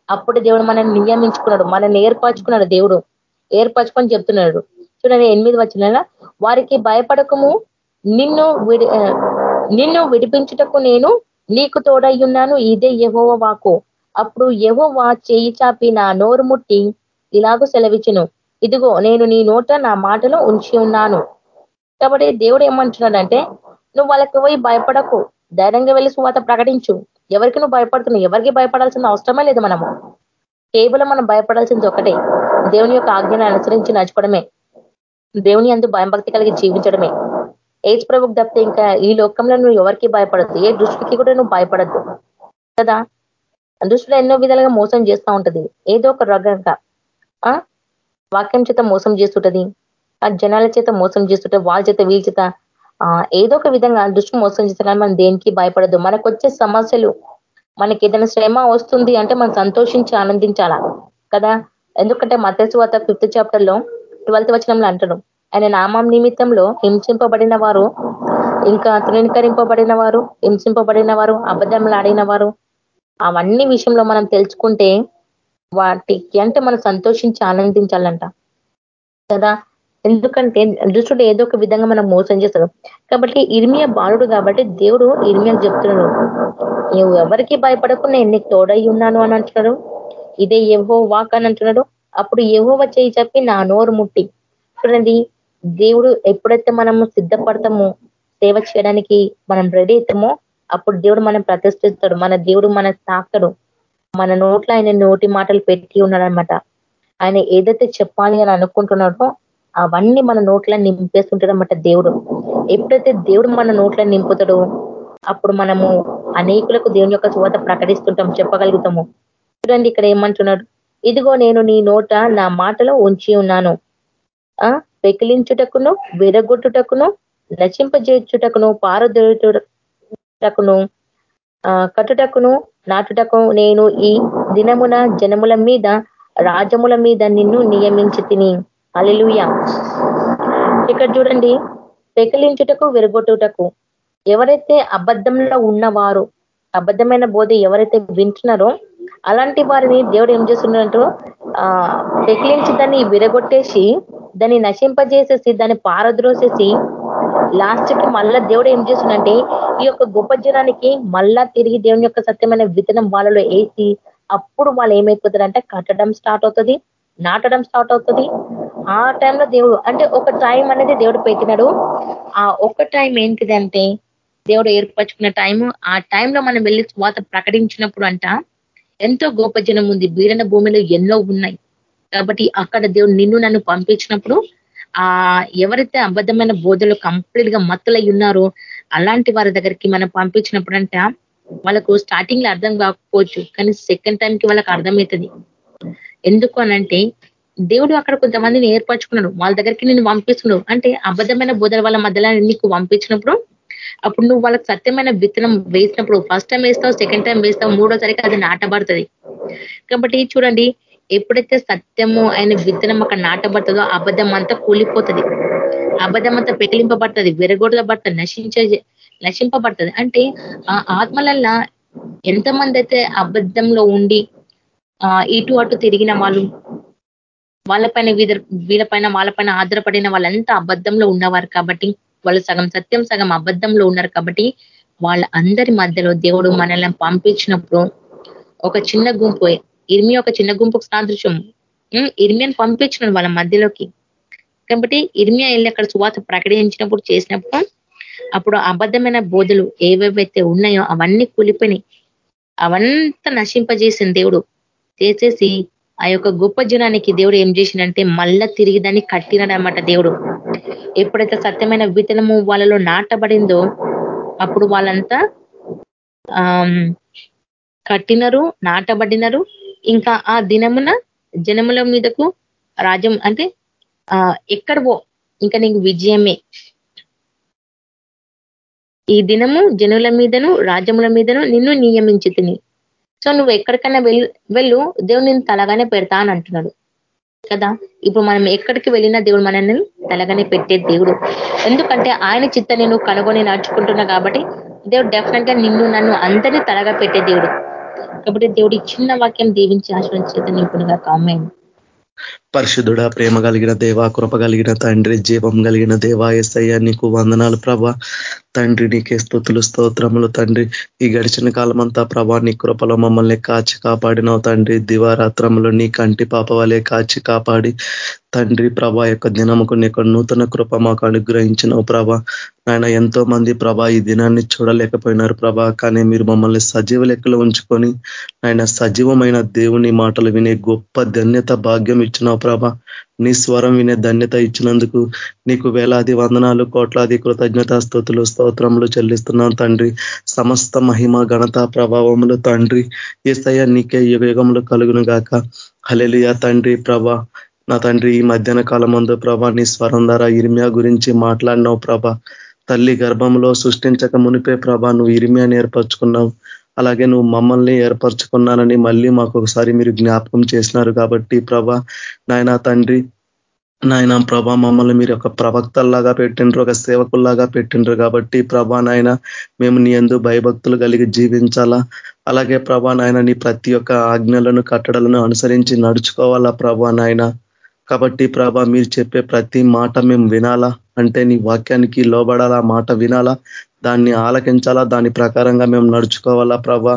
అప్పుడు దేవుడు మనల్ని నియమించుకున్నాడు. మనల్ని ఏర్పరచుకున్నాడు దేవుడు. ఏర్పరచుకొని చెప్తున్నాడు. చూడండి ఎనిమిది వచ్చిన వారికి భయపడకము. నిన్ను విడి నిన్ను విడిపించుటకు నేను నీకు తోడయ్యున్నాను. ఇదే యహోవ వాకు అప్పుడు యహోవా చేయి చాపి నా నోరు ముట్టి ఇలాగూ సెలవిచ్చును. ఇదిగో నేను నీ నోట నా మాటలో ఉంచి ఉన్నాను. కాబట్టి దేవుడు ఏమంటున్నాడంటే నువ్వు వాళ్ళకి పోయి భయపడకు. ధైర్యంగా వెళ్ళి సువాత ప్రకటించు. ఎవరికి నువ్వు భయపడుతున్నావు? ఎవరికి భయపడాల్సిన అవసరమే లేదు మనము. కేవలం మనం భయపడాల్సింది ఒకటే. దేవుని యొక్క ఆజ్ఞను అనుసరించి నడుచుకోవడమే. దేవుని అందు భయం భక్తి కలిగి జీవించడమే. ఏజ్ ప్రభుకి తప్పితే ఇంకా ఈ లోకంలో నువ్వు ఎవరికి భయపడద్దు. ఏ దృష్టికి కూడా నువ్వు భయపడద్దు. కదా? దృష్టిలో ఎన్నో విధాలుగా మోసం చేస్తూ ఉంటది. ఏదో ఒక రకంగా వాక్యం చేత మోసం చేస్తుంటది. ఆ జనాల చేత మోసం చేస్తుంటే వాళ్ళ చేత వీళ్ళ చేత ఏదో ఒక విధంగా దృష్టి మోసం చేస్తే కానీ మనం దేనికి భయపడద్దు? మనకు వచ్చే సమస్యలు మనకి ఏదైనా శ్రమ వస్తుంది అంటే మనం సంతోషించి ఆనందించాలా? కదా? ఎందుకంటే మతస్వాత ఫిఫ్త్ చాప్టర్లో ట్వెల్త్ వచనంలో అంటారు. ఆయన నామం నిమిత్తంలో హింసింపబడిన వారు ఇంకా తృణీకరింపబడిన వారు హింసింపబడిన వారు అబద్ధంలాడిన వారు అవన్నీ విషయంలో మనం తెలుసుకుంటే వాటికి అంటే మనం సంతోషించి ఆనందించాలంట. కదా? ఎందుకంటే దుష్టుడు ఏదో ఒక విధంగా మనం మోసం చేస్తాడు. కాబట్టి ఇర్మియా బాలుడు కాబట్టి దేవుడు ఇర్మియాకు చెప్తున్నాడు. నువ్వు ఎవరికి భయపడకుండా నేను నీకు తోడై ఉన్నాను అని అంటున్నాడు. ఇదే ఏవో వాక్ అని అంటున్నాడు. అప్పుడు ఏవో చేయి చెప్పి నా నోరు ముట్టి. చూడండి దేవుడు ఎప్పుడైతే మనము సిద్ధపడతామో సేవ చేయడానికి మనం రెడీ అవుతామో అప్పుడు దేవుడు మనం ప్రతిష్ఠిస్తాడు. మన దేవుడు మన తాకడు. మన నోట్లో ఆయన నోటి మాటలు పెట్టి ఉన్నాడనమాట ఆయన ఏదైతే చెప్పాలి అని అనుకుంటున్నాడో అవన్నీ మన నోట్లో నింపేస్తుంటాడనమాట దేవుడు. ఎప్పుడైతే దేవుడు మన నోట్లో నింపుతాడో అప్పుడు మనము అనేకులకు దేవుని యొక్క చువత ప్రకటిస్తుంటాం చెప్పగలుగుతాము. చూడండి ఇక్కడ ఏమంటున్నాడు? ఇదిగో నేను నీ నోట నా మాటలో ఉంచి ఉన్నాను. ఆ? పెకిలించుటకును విరగొట్టుటకును నచింపజేర్చుటకును పారదొరుటకును కట్టుటకును నాటుటకు నేను ఈ దినమున జనముల మీద రాజముల మీద నిన్ను నియమించి తిని. ఇక్కడ చూడండి పెకిలించుటకు విరగొట్టుటకు. ఎవరైతే అబద్ధంలో ఉన్నవారు అబద్ధమైన బోధ ఎవరైతే వింటున్నారో అలాంటి వారిని దేవుడు ఏం చేస్తున్నాడంటో ఆ పెకిలించి దాన్ని విరగొట్టేసి దాన్ని నశింపజేసేసి దాన్ని పారద్రోసేసి లాస్ట్కి మళ్ళా దేవుడు ఏం చేస్తుందంటే ఈ యొక్క గొప్ప జనానికి మళ్ళా తిరిగి దేవుని యొక్క సత్యమైన విత్తనం వాళ్ళలో వేసి అప్పుడు వాళ్ళు ఏమైపోతారంటే కట్టడం స్టార్ట్ అవుతుంది నాటడం స్టార్ట్ అవుతుంది. ఆ టైంలో దేవుడు అంటే ఒక టైం అనేది దేవుడు పెట్టినాడు. ఆ ఒక టైం ఏంటిదంటే దేవుడు ఏర్పరచుకున్న టైము ఆ టైంలో మనం వెళ్ళి స్వాత ప్రకటించినప్పుడు అంట ఎంతో గొప్ప జనం ఉంది. బీడన భూమిలో ఎన్నో ఉన్నాయి. కాబట్టి అక్కడ దేవుడు నిన్ను నన్ను పంపించినప్పుడు ఆ ఎవరైతే అబద్ధమైన బోధలు కంప్లీట్గా మత్తులై ఉన్నారో అలాంటి వారి దగ్గరికి మనం పంపించినప్పుడు అంట వాళ్ళకు స్టార్టింగ్లో అర్థం కాకపోవచ్చు. కానీ సెకండ్ టైంకి వాళ్ళకి అర్థమవుతుంది. ఎందుకు అనంటే దేవుడు అక్కడ కొంతమందిని ఏర్పరచుకున్నాడు. వాళ్ళ దగ్గరికి నేను పంపిస్తున్నాడు. అంటే అబద్ధమైన బోధల వాళ్ళ మధ్యలో నీకు పంపించినప్పుడు అప్పుడు నువ్వు వాళ్ళకి సత్యమైన విత్తనం వేసినప్పుడు ఫస్ట్ టైం వేస్తావు సెకండ్ టైం వేస్తావు మూడోసారికి అది నాటబడుతుంది. కాబట్టి చూడండి ఎప్పుడైతే సత్యము అయిన విత్తనం అక్కడ నాటబడుతుందో అబద్ధం అంతా కూలిపోతుంది. అబద్ధం అంతా పెకిలింపబడుతుంది విరగొడబడుతుంది నశించే నశింపబడుతుంది. అంటే ఆ ఆత్మలల్లా ఎంతమంది అయితే అబద్ధంలో ఉండి ఇటు అటు తిరిగిన వాళ్ళు వాళ్ళపైన వీళ్ళపైన వాళ్ళపైన ఆధారపడిన వాళ్ళంతా అబద్ధంలో ఉన్నవారు కాబట్టి వాళ్ళు సగం సత్యం సగం అబద్ధంలో ఉన్నారు కాబట్టి వాళ్ళ అందరి మధ్యలో దేవుడు మనల్ని పంపించినప్పుడు ఒక చిన్న గుంపు ఇర్మి ఒక చిన్న గుంపుకు సాదృశ్యం ఇర్మియాని పంపించినాడు వాళ్ళ మధ్యలోకి. కాబట్టి ఇర్మియా వెళ్ళి అక్కడ సువాత ప్రకటించినప్పుడు చేసినప్పుడు అప్పుడు అబద్ధమైన బోధలు ఏవేవైతే ఉన్నాయో అవన్నీ కూలిపోయినాయి. అవంతా నశింపజేసిన దేవుడు చేసేసి ఆ యొక్క గొప్ప జనానికి దేవుడు ఏం చేసిండంటే మళ్ళా తిరిగి దాన్ని కట్టినాడనమాట దేవుడు. ఎప్పుడైతే సత్యమైన విత్తనము వాళ్ళలో నాటబడిందో అప్పుడు వాళ్ళంతా కట్టినరు నాటబడినరు. ఇంకా ఆ దినమున జనముల మీదకు రాజ్యం అంటే ఎక్కడ పో ఇంకా నీకు విజయమే. ఈ దినము జనుల మీదను రాజ్యముల మీదను నిన్ను నియమించి సో నువ్వు ఎక్కడికైనా వెళ్ళు దేవుని నేను తలగానే పెడతా అని అంటున్నాడు. కదా? ఇప్పుడు మనం ఎక్కడికి వెళ్ళినా దేవుడు మనల్ని తలగని పెట్టే దేవుడు. ఎందుకంటే ఆయన చిత్తని నువ్వు కనుగొని నడుచుకుంటున్నావు కాబట్టి దేవుడు డెఫినెట్గా నిన్ను నన్ను అందరినీ తలగా పెట్టే దేవుడు. కాబట్టి దేవుడి చిన్న వాక్యం దీవించి ఆశ్రయించేత నిపుణుగా కామెంట్ పరిశుద్ధుడ ప్రేమ కలిగిన దేవ కృప కలిగిన తండ్రి జీవం కలిగిన దేవా ఎస్ఐ నీకు వందనాలు ప్రభ. తండ్రి నీకే స్థుతులు స్తోత్రములు తండ్రి. ఈ గడిచిన కాలం అంతా ప్రభా నీ కృపలో మమ్మల్ని కాచి కాపాడినావు తండ్రి. దివారాత్రములు నీ కంటి పాప వలె కాచి కాపాడి తండ్రి ప్రభా యొక్క దినముకు నీ నూతన కృప మాకు అనుగ్రహించినవు ప్రభా. నాయన ఎంతో మంది ప్రభా ఈ దినాన్ని చూడలేకపోయినారు ప్రభా. కానీ మీరు మమ్మల్ని సజీవ లెక్కలో ఉంచుకొని ఆయన సజీవమైన దేవుని మాటలు వినే గొప్ప ధన్యత భాగ్యం ఇచ్చినావు ప్రభ. నీ స్వరం వినే ధన్యత ఇచ్చినందుకు నీకు వేలాది వందనాలు కోట్లాది కృతజ్ఞత స్థుతులు స్తోత్రములు చెల్లిస్తున్నాం తండ్రి. సమస్త మహిమ ఘనత ప్రభావములు తండ్రి. ఈసయ నీకే యుగయుగములు కలుగును గాక హలెలియా తండ్రి ప్రభ. నా తండ్రి ఈ మధ్యాహ్న కాలం ముందు ప్రభా నీ స్వరం ద్వారా ఇర్మియా గురించి మాట్లాడినావు ప్రభ. తల్లి గర్భంలో సృష్టించక మునిపే ప్రభా నువ్వు ఇరిమియా నేర్పరచుకున్నావు. అలాగే నువ్వు మమ్మల్ని ఏర్పరచుకున్నానని మళ్ళీ మాకు ఒకసారి మీరు జ్ఞాపకం చేసినారు కాబట్టి ప్రభా నాయన తండ్రి నాయన ప్రభా మమ్మల్ని మీరు ఒక ప్రవక్తల్లాగా పెట్టిండ్రు ఒక సేవకుల్లాగా పెట్టిండ్రు కాబట్టి ప్రభా నాయన మేము నీ ఎందు భయభక్తులు కలిగి జీవించాలా? అలాగే ప్రభా నాయన నీ ప్రతి ఒక్క ఆజ్ఞలను కట్టడలను అనుసరించి నడుచుకోవాలా ప్రభా నాయన? కాబట్టి ప్రభా మీరు చెప్పే ప్రతి మాట మేము వినాలా? అంటే నీ వాక్యానికి లోబడాలా? మాట వినాలా? దాన్ని ఆలకించాలా? దాని ప్రకారంగా మేము నడుచుకోవాలా ప్రభా?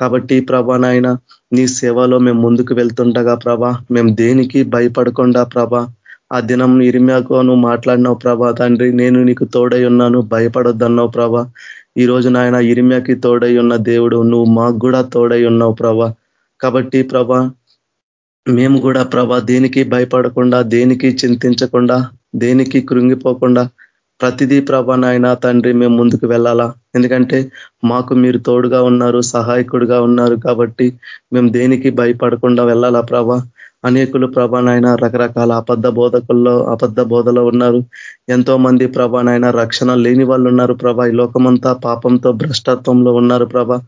కాబట్టి ప్రభా నాయన నీ సేవలో మేము ముందుకు వెళ్తుండగా ప్రభా మేము దేనికి భయపడకుండా ప్రభా ఆ దినం ఇరిమ్యాకు నువ్వు మాట్లాడినావు ప్రభా తండ్రి నేను నీకు తోడై ఉన్నాను భయపడొద్దన్నావు ప్రభా. ఈ రోజు నాయన ఇరిమ్యాకి తోడై ఉన్న దేవుడు నువ్వు మాకు కూడా తోడై ఉన్నావు ప్రభా. కాబట్టి ప్రభా మేము కూడా ప్రభా దేనికి భయపడకుండా దేనికి చింతించకుండా దేనికి కృంగిపోకుండా ప్రతిదీ ప్రభా నాయన తండ్రి మేము ముందుకు వెళ్ళాలా? ఎందుకంటే మాకు మీరు తోడుగా ఉన్నారు సహాయకుడుగా ఉన్నారు కాబట్టి మేము దేనికి భయపడకుండా వెళ్ళాలా ప్రభా? అనేకులు ప్రభానైనా రకరకాల అబద్ధ బోధకుల్లో అబద్ధ బోధలో ఉన్నారు. ఎంతో మంది ప్రభానైనా రక్షణ లేని వాళ్ళు ఉన్నారు ప్రభా. ఈ లోకమంతా పాపంతో భ్రష్టత్వంలో ఉన్నారు ప్రభా.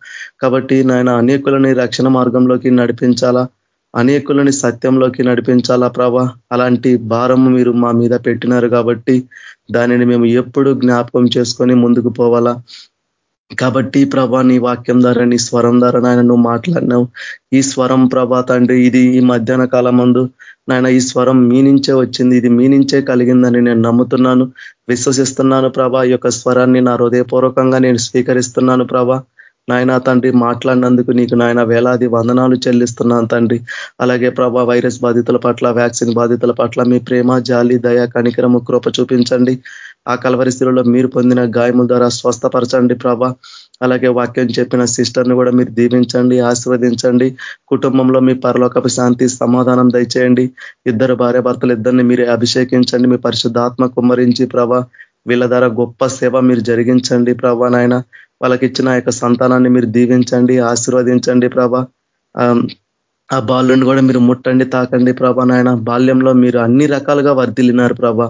కాబట్టి నాయన అనేకులని రక్షణ మార్గంలోకి నడిపించాలా? అనేకులని సత్యంలోకి నడిపించాలా ప్రభా? అలాంటి భారము మీరు మా మీద పెట్టినారు కాబట్టి దానిని మేము ఎప్పుడు జ్ఞాపకం చేసుకొని ముందుకు పోవాలా? కాబట్టి ప్రభా నీ వాక్యం ద్వారా నీ స్వరం ద్వారా నాయన నువ్వు మాట్లాడినావు. ఈ స్వరం ప్రభా తండ్రి ఇది ఈ మధ్యాహ్న కాలం మందు నాయన ఈ స్వరం మీ నుంచే వచ్చింది. ఇది మీ నుంచే కలిగిందని నేను నమ్ముతున్నాను విశ్వసిస్తున్నాను ప్రభా. ఈ యొక్క స్వరాన్ని నా హృదయపూర్వకంగా నేను స్వీకరిస్తున్నాను ప్రభా. నాయన తండ్రి మాట్లాడినందుకు నీకు నాయన వేలాది వందనాలు చెల్లిస్తున్నాను తండ్రి. అలాగే ప్రభా వైరస్ బాధితుల పట్ల వ్యాక్సిన్ బాధితుల పట్ల మీ ప్రేమ జాలి దయ కనికరము కృప చూపించండి. ఆ కలవరిస్థితిలో మీరు పొందిన గాయముల ద్వారా స్వస్థపరచండి ప్రభా. అలాగే వాక్యం చెప్పిన సిస్టర్ని కూడా మీరు దీవించండి ఆశీర్వదించండి. కుటుంబంలో మీ పరలోకపు శాంతి సమాధానం దయచేయండి. ఇద్దరు భార్యభర్తలు ఇద్దరిని మీరు అభిషేకించండి మీ పరిశుద్ధాత్మ కుమ్మరించి ప్రభా. వీళ్ళ ద్వారా గొప్ప సేవ మీరు జరిగించండి ప్రభా నాయన. వాళ్ళకి ఇచ్చిన యొక్క సంతానాన్ని మీరు దీవించండి ఆశీర్వదించండి ప్రభా. ఆ బాలుని కూడా మీరు ముట్టండి తాకండి ప్రభా నాయన. బాల్యంలో మీరు అన్ని రకాలుగా వర్దిలినారు ప్రభా.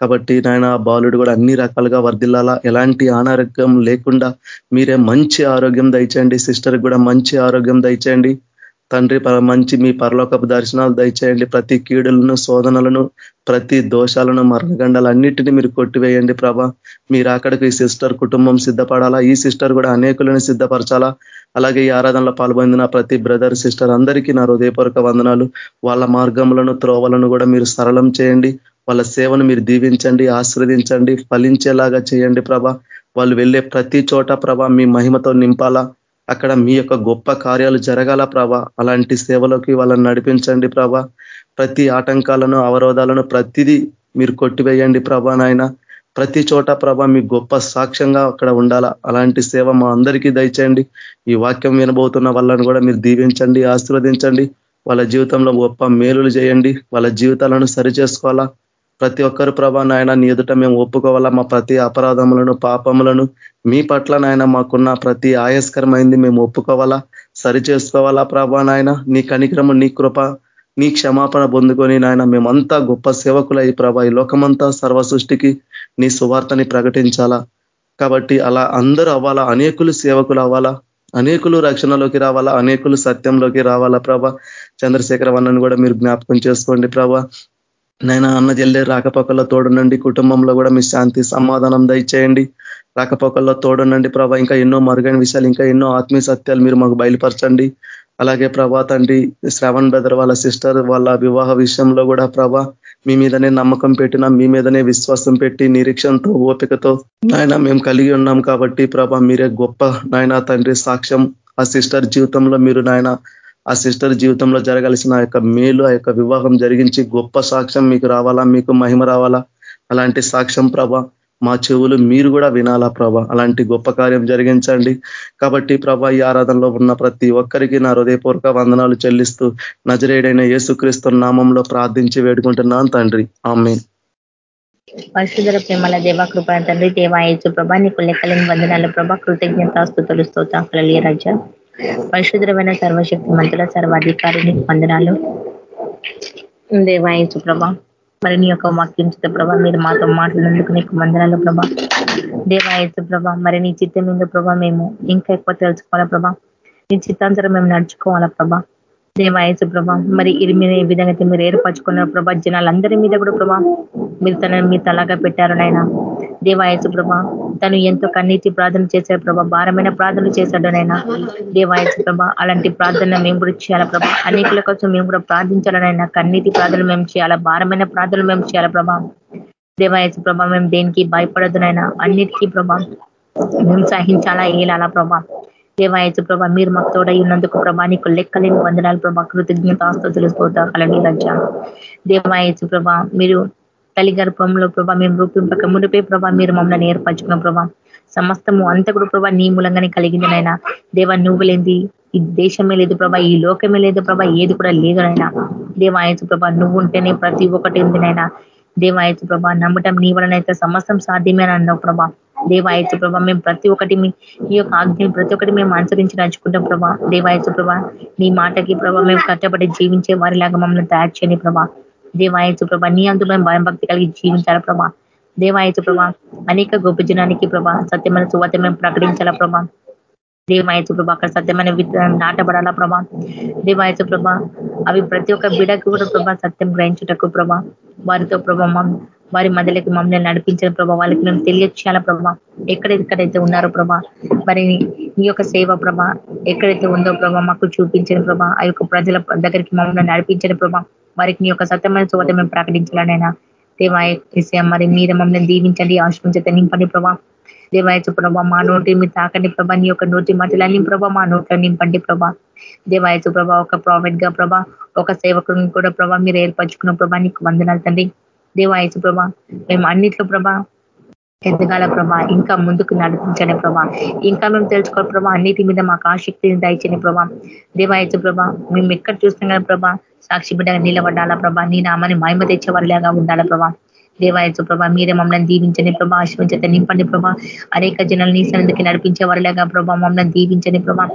కాబట్టి నాయన బాలుడు కూడా అన్ని రకాలుగా వర్దిల్లాలా ఎలాంటి అనారోగ్యం లేకుండా మీరే మంచి ఆరోగ్యం దయచేయండి సిస్టర్ కూడా మంచి ఆరోగ్యం దయచేయండి. తండ్రి మంచి మీ పరలోకపు దర్శనాలు దయచేయండి. ప్రతి కీడులను శోధనలను ప్రతి దోషాలను మరణగండలు అన్నిటినీ మీరు కొట్టివేయండి ప్రభా. మీరు అక్కడికి ఈ సిస్టర్ కుటుంబం సిద్ధపడాలా? ఈ సిస్టర్ కూడా అనేకులను సిద్ధపరచాలా? అలాగే ఈ ఆరాధనలో పాల్పొందిన ప్రతి బ్రదర్ సిస్టర్ అందరికీ నా హృదయపూర్వక వందనాలు. వాళ్ళ మార్గములను త్రోవలను కూడా మీరు సరళం చేయండి. వాళ్ళ సేవను మీరు దీవించండి ఆశ్రవదించండి ఫలించేలాగా చేయండి ప్రభ. వాళ్ళు వెళ్ళే ప్రతి చోట ప్రభ మీ మహిమతో నింపాలా? అక్కడ మీ యొక్క గొప్ప కార్యాలు జరగాల ప్రభా. అలాంటి సేవలోకి వాళ్ళని నడిపించండి ప్రభ. ప్రతి ఆటంకాలను అవరోధాలను ప్రతిదీ మీరు కొట్టివేయండి ప్రభా నాయన. ప్రతి చోట ప్రభ మీ గొప్ప సాక్ష్యంగా అక్కడ ఉండాలా. అలాంటి సేవ మా అందరికీ దయచేయండి. ఈ వాక్యం వినబోతున్న వాళ్ళని కూడా మీరు దీవించండి ఆశీర్వదించండి. వాళ్ళ జీవితంలో గొప్ప మేలులు చేయండి. వాళ్ళ జీవితాలను సరి చేసుకోవాలా ప్రతి ఒక్కరు ప్రభా నాయన నీ ఎదుట మేము ఒప్పుకోవాలా. మా ప్రతి అపరాధములను పాపములను మీ పట్ల నాయన మాకున్న ప్రతి ఆయస్కరమైంది మేము ఒప్పుకోవాలా సరి చేసుకోవాలా ప్రభా నాయన. నీ కనిక్రమ నీ కృప నీ క్షమాపణ పొందుకొని నాయన మేమంతా గొప్ప సేవకులై ప్రభా ఈ లోకమంతా సర్వ సృష్టికి నీ సువార్తని ప్రకటించాలా. కాబట్టి అలా అందరూ అవ్వాలా అనేకులు సేవకులు అవ్వాలా అనేకులు రక్షణలోకి రావాలా అనేకులు సత్యంలోకి రావాలా ప్రభ. చంద్రశేఖర వన్నను కూడా మీరు జ్ఞాపకం చేసుకోండి ప్రభా. నైనా అన్న జల్లే రాకపోకల్లో తోడునండి కుటుంబంలో కూడా మీ శాంతి సమాధానం దయచేయండి. రాకపోకల్లో తోడునండి ప్రభా. ఇంకా ఎన్నో మరుగైన విషయాలు ఇంకా ఎన్నో ఆత్మీయ సత్యాలు మీరు మాకు బయలుపరచండి. అలాగే ప్రభా తండ్రి శ్రవణ్ బెదర్ వాళ్ళ సిస్టర్ వాళ్ళ వివాహ విషయంలో కూడా ప్రభా మీ మీదనే నమ్మకం పెట్టినా మీ మీదనే విశ్వాసం పెట్టి నిరీక్షణతో ఓపికతో నాయన మేము కలిగి ఉన్నాం కాబట్టి ప్రభా మీరే గొప్ప నాయన తండ్రి సాక్ష్యం. ఆ సిస్టర్ జీవితంలో మీరు నాయన ఆ సిస్టర్ జీవితంలో జరగాల్సిన ఆ యొక్క మేలు ఆ యొక్క వివాహం జరిగించి గొప్ప సాక్ష్యం మీకు రావాలా? మీకు మహిమ రావాలా? అలాంటి సాక్ష్యం ప్రభ మా చెవులు మీరు కూడా వినాలా ప్రభ. అలాంటి గొప్ప కార్యం జరిగించండి. కాబట్టి ప్రభ ఈ ఆరాధనలో ఉన్న ప్రతి ఒక్కరికి నా హృదయపూర్వక వందనాలు చెల్లిస్తూ నజరేడైన యేసుక్రీస్తు నామంలో ప్రార్థించి వేడుకుంటున్నాను తండ్రి. ఆమె పరిశుధర ప్రేమల దేవ కృప తండ్రి దేవాయచు ప్రభా నీకు లెక్కలేని వందనాలు ప్రభా కృతజ్ఞతాస్తుతులు స్తోత్రాలు రాజా. పరిశుద్రమైన సర్వశక్తి మంతుల సర్వాధికారిని వందనాలు. దేవాయచు ప్రభా. మరి నీ యొక్క వాక్యం ప్రభా మీరు మాతో మాట్లాడేందుకు నీకు వందనాలు ప్రభా. దేవాయచు ప్రభా మరి నీ చిత్తం మీద ప్రభా మేము ఇంకా ఎక్కువ తెలుసుకోవాలా ప్రభా. నీ చిత్తాంతరం మేము నడుచుకోవాలా ప్రభా. దేవాయసు ప్రభా మరి మీరు ఏ విధంగా మీరు ఏర్పరచుకున్న ప్రభా జనాలందరి మీద కూడా ప్రభా మీరు తనని మీ తలాగా పెట్టారు నాయన. దేవాయసు ప్రభా తను ఎంతో కన్నీటి ప్రార్థన చేశాడు ప్రభా భారమైన ప్రార్థనలు చేశాడు నాయన. దేవాయసు ప్రభా అలాంటి ప్రార్థన మేము కూడా చేయాలా ప్రభా? అనేకుల కోసం మేము కూడా ప్రార్థించాలనైనా కన్నీటి ప్రార్థనలు మేము చేయాలా? భారమైన ప్రార్థనలు మేము చేయాలా ప్రభా? దేవాయసు ప్రభా మేము దేనికి భయపడదునైనా అన్నిటికీ ప్రభా మేము సహించాలా ఏలాలా ప్రభా? దేవాయచు ప్రభా మీరు మాకు తోడై ఉన్నందుకు ప్రభా నీకు లెక్కలేని వందనాలు ప్రభా కృతజ్ఞత ఆస్తులు స్తోతాలని రజ దేవాయచు ప్రభా మీరు తల్లి గర్భంలో ప్రభా మేము రూపింపక మునిపే ప్రభా మీరు మమ్మల్ని ఏర్పరచుకున్న ప్రభా. సమస్తము అంత కూడా ప్రభా నీ మూలంగానే కలిగింది నాయన. దేవా నువ్వు లేని ఈ దేశమే లేదు ప్రభా ఈ లోకమే లేదు ప్రభా ఏది కూడా లేదు నాయన. దేవాయచు ప్రభా నువ్వు ఉంటేనే ప్రతి ఒక్కటి ఉంది నాయన. దేవాయచు ప్రభా నమ్మటం నీ వలనైతే సమస్తం సాధ్యమేనన్నావు ప్రభా. దేవాయత్సు ప్రభా మేము ప్రతి ఒక్కటి ఈ యొక్క ఆజ్ఞ ప్రతి ఒక్కటి మేము అనుసరించి నడుచుకుంటాం ప్రభా. దేవాయత్సు ప్రభా నీ మాటకి ప్రభా మేము కష్టపడి జీవించే వారిలాగా మమ్మల్ని తయారు చేయని ప్రభా. దేవాయత్సు ప్రభా నీ అందు మేము భయం భక్తి కలిగి జీవించాల ప్రభా. దేవాయచు ప్రభా అనేక గొప్ప జనానికి ప్రభా సత్యమైన సువత మేము ప్రకటించాల ప్రభా. దేవాయచు ప్రభా అక్కడ సత్యమైన నాటబడాలా ప్రభా. దేవాయచు ప్రభా అవి ప్రతి ఒక్క బిడకు కూడా ప్రభా సత్యం గ్రహించుటకు ప్రభా వారితో ప్రభా వారి మధ్యలోకి మమ్మల్ని నడిపించిన ప్రభా వాళ్ళకి మేము తెలియచేయాల ప్రభా? ఎక్కడెక్కడైతే ఉన్నారో ప్రభా మరి నీ యొక్క సేవ ప్రభా ఎక్కడైతే ఉందో ప్రభా మాకు చూపించిన ప్రభా ఆ యొక్క ప్రజల దగ్గరికి మమ్మల్ని నడిపించిన ప్రభా వారికి నీ యొక్క సత్యమైన చోట మేము ప్రకటించాలనైనా. దేవాయ మరి మీరు మమ్మల్ని దీవించండి ఆశ్రమించతే నింపండి ప్రభా. దేవాయచు ప్రభా మా నోటి మీ తాకండి ప్రభా నీ యొక్క నోటి మధ్యలన్నీ ప్రభా మా నోట్లో నింపండి ప్రభా. దేవాయచు ప్రభా ఒక ప్రాఫిట్గా ప్రభా ఒక సేవకుని కూడా ప్రభా మీరు ఏర్పరచుకున్న ప్రభా నీకు వందనాలు తండ్రి. దేవాయసు ప్రభా మేము అన్నిట్లో ప్రభా ఎదగాల ప్రభా ఇంకా ముందుకు నడిపించని ప్రభా. ఇంకా మేము తెలుసుకోవాలి ప్రభా అన్నిటి మీద మాకు ఆసక్తిని దయచని ప్రభా. దేవాయచు ప్రభా మేము ఎక్కడ చూస్తాం కదా ప్రభా సాక్షి బిడ్డగా నిలబడాలా ప్రభా నీ నామాన్ని మహిమ తెచ్చేవారిలాగా ఉండాలా ప్రభా. దేవాయచు ప్రభా మీరే మమ్మల్ని దీవించని ప్రభా ఆశ్రమించత నింపండి ప్రభా. అనేక జనాలు నీ సన్నిధికి నడిపించే వారిలాగా ప్రభా మమ్మల్ని దీవించని ప్రభా.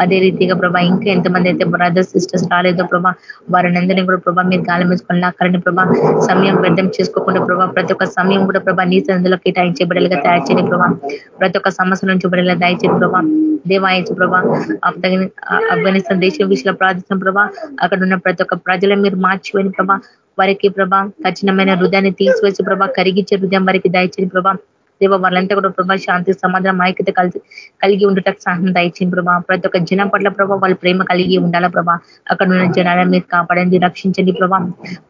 అదే రీతిగా ప్రభా ఇంకా ఎంతమంది అయితే బ్రదర్స్ సిస్టర్స్ రాలేదో ప్రభా వారిని అందరినీ కూడా ప్రభా మీరు గాలి వేసుకొని లాక్కరండి ప్రభా. సమయం వ్యర్థం చేసుకోకుండా ప్రభా ప్రతి ఒక్క సమయం కూడా ప్రభా నీ సన్నిధిలో కేటాయించే బిడ్డలుగా తయారు చేయని ప్రభా. ప్రతి ఒక్క సమస్య నుంచి బిడ్డలుగా దయచేది ప్రభా. దేవాయచు ప్రభా. ఆఫ్ఘనిస్తాన్ దేశం విషయంలో ప్రార్థిస్తాం ప్రభా. అక్కడ ఉన్న ప్రతి ఒక్క ప్రజల మీరు మార్చిపోయిన ప్రభా. వారికి ప్రభా కఠినమైన హృదయాన్ని తీసివేసి ప్రభా కరిగించే హృదయం వారికి దయచేది ప్రభా. దేవ వాళ్ళంతా కూడా ప్రభా శాంతి సమాధానం ఐక్యత కలిసి కలిగి ఉండటం సహాయం దయచింది ప్రభా. ప్రతి ఒక్క జనం పట్ల ప్రభా వాళ్ళ ప్రేమ కలిగి ఉండాలా ప్రభా. అక్కడ ఉన్న జనాలను మీరు కాపాడండి రక్షించండి ప్రభా.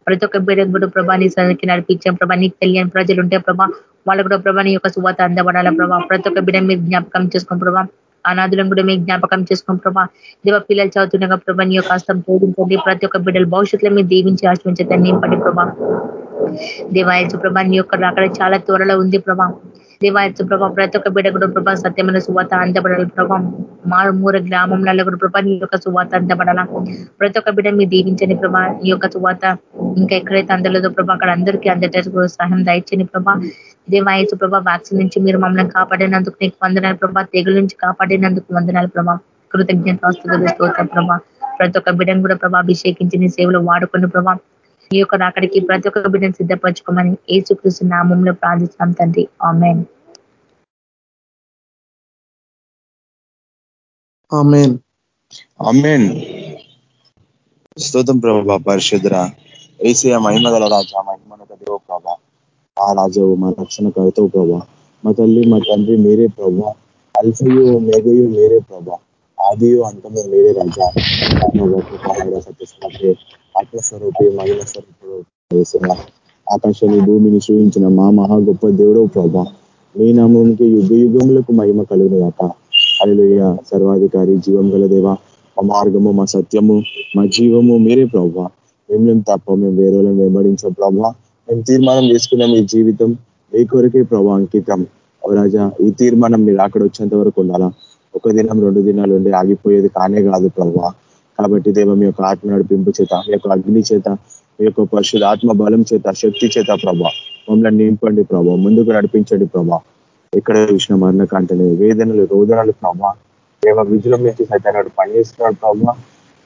ప్రతి ఒక్క బిడ్డ కూడా ప్రభా నీ సరికి నడిపించాం ప్రభా. నీకు తెలియని ప్రజలు ఉంటే ప్రభా వాళ్ళు కూడా ప్రభా నీ యొక్క సువాత అందబడాలా ప్రభా. ప్రతి ఒక్క బిడ్డ మీరు జ్ఞాపకం చేసుకోండి ప్రభా అనాథులను కూడా మీకు జ్ఞాపకం చేసుకోండి ప్రభా. దేవ పిల్లలు చదువుతుండగా ప్రభా నీ యొక్క హస్తం తోడించండి ప్రతి ఒక్క బిడ్డలు భవిష్యత్తులో మీరు దీవించి ఆశ్రమించండి నింపండి ప్రభా. దేవాయచు ప్రభా నీ యొక్క అక్కడ చాలా త్వరలో ఉంది ప్రభా. దేవాయత్సు ప్రభా ప్రతి ఒక్క బిడ్డ కూడా ప్రభా సత్యమైన సువాత అందబడాలి. ప్రభా మారుమూర గ్రామంలో కూడా ప్రభా నీ యొక్క సువాత అందబడాలా? ప్రతి ఒక్క బిడ్డ మీ దీవించని ప్రభా నీ యొక్క సువాత ఇంకా ఎక్కడైతే అందలేదో ప్రభా అక్కడ అందరికీ అందటట్టు సహాయం దయచని ప్రభా. దేవాయసు ప్రభా వ్యాక్సిన్ నుంచి మీరు మమ్మల్ని కాపాడినందుకు నీకు వందనాలు ప్రభా. తెగుల నుంచి కాపాడినందుకు వందనాలు ప్రభా. కృతజ్ఞత వస్తుంది స్తోత్ర ప్రభా. ప్రతి ఒక్క బిడ్డను కూడా ప్రభా అభిషేకించి నీ సేవలు వాడుకుని ప్రభా. ఈ యొక్క అక్కడికి ప్రతి ఒక్క బిడ్డను సిద్ధపరచుకోమని ఏసుకృష్ణ నామంలో ప్రార్థిస్తాం తండ్రి. ఆమెన్. స్తోత్రం ప్రభా పరిశుద్ర ఏసీయ మహిమ గల రాజా మహిమనత దేవ ప్రభా. ఆ రాజావు మా రక్షణ కవితవు ప్రభా. మా తల్లి మా తండ్రి మీరే ప్రభా. అల్ఫయు మేఘయు మీరే ప్రభా. ఆదియు అంతము మీరే రాజా. సత్యస్వరూపి ఆత్మస్వరూపి మహిళ స్వరూపుడు ఆకాశాన్ని భూమిని సూచించిన మా మహా గొప్ప దేవుడవు ప్రభా. మీ నామంకి యుగ యుగములకు మహిమ కలుగును కాక అలలుయ సర్వాధికారి జీవం గల దేవ. మా మార్గము మా సత్యము మా జీవము మీరే ప్రభావ మేము తప్ప మేము వేరే వాళ్ళని వెంబడించాం ప్రభా. మేము తీర్మానం చేసుకున్నాం ఈ జీవితం మీ కొరకే ప్రభా అంకితం. రాజా ఈ తీర్మానం మీరు అక్కడ వచ్చేంత వరకు ఉండాలా? ఒక దినం రెండు దినాలు ఉండి ఆగిపోయేది కానే కాదు ప్రభా కాబట్టి దేవ మీ యొక్క ఆత్మ నడిపింపు చేత మీ యొక్క అగ్ని చేత మీ యొక్క పరిశుద్ధ ఆత్మ బలం చేత శక్తి చేత ప్రభా మమ్మల్ని నింపండి ప్రభా ముందుకు నడిపించండి ప్రభా ఎక్కడ చూసిన మరణకాంటని వేదనలు రోదనలు ప్రభా దేవ విజృంభించి సత్యనాడు పనిచేస్తున్నాడు ప్రభా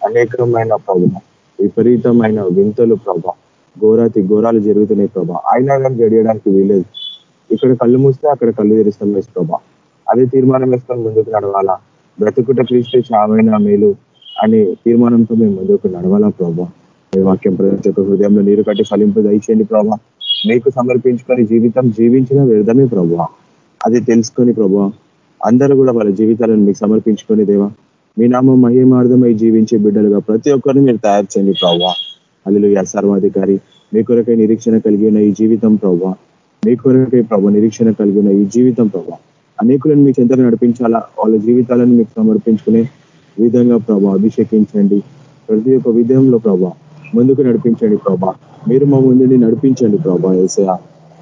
అనేకమైన ప్రభా విపరీతమైన వింతలు ప్రభా ఘోరాతి ఘోరాలు జరుగుతున్నాయి ప్రభా అయినా కానీ గడియడానికి వీలేదు ఇక్కడ కళ్ళు మూస్తే అక్కడ కళ్ళు తెరిస్తాం ప్రభా అదే తీర్మానం వేసుకొని ముందుకు నడవాలా? బ్రతుకుట క్రీస్తే చావైన మేలు అనే తీర్మానంతో మేము ముందుకు నడవాలా ప్రభా? మీ వాక్యం ప్రతి ఒక్క హృదయంలో నీరు కట్టి ఫలింపు దయచేయండి ప్రభా. మీకు సమర్పించుకొని జీవితం జీవించిన వ్యర్థమే ప్రభా. అది తెలుసుకొని ప్రభా అందరూ కూడా వాళ్ళ జీవితాలను మీకు సమర్పించుకొని దేవా మీ నామం మహిమార్థమై జీవించే బిడ్డలుగా ప్రతి ఒక్కరిని మీరు తయారు చేయండి ప్రభా. అల్లు సర్వాధికారి మీ కొరకై నిరీక్షణ కలిగి ఉన్న ఈ జీవితం ప్రభావ మీ కొరకై ప్రభా నిరీక్షణ కలిగి ఉన్న ఈ జీవితం ప్రభా. అనేకులను మీ చెంతలు నడిపించాలా? వాళ్ళ జీవితాలను మీకు సమర్పించుకునే విధంగా ప్రభా అభిషేకించండి. ప్రతి ఒక్క విధంలో ప్రభా ముందుకు నడిపించండి ప్రభా. మీరు మా ముందుని నడిపించండి ప్రభా ఏసయ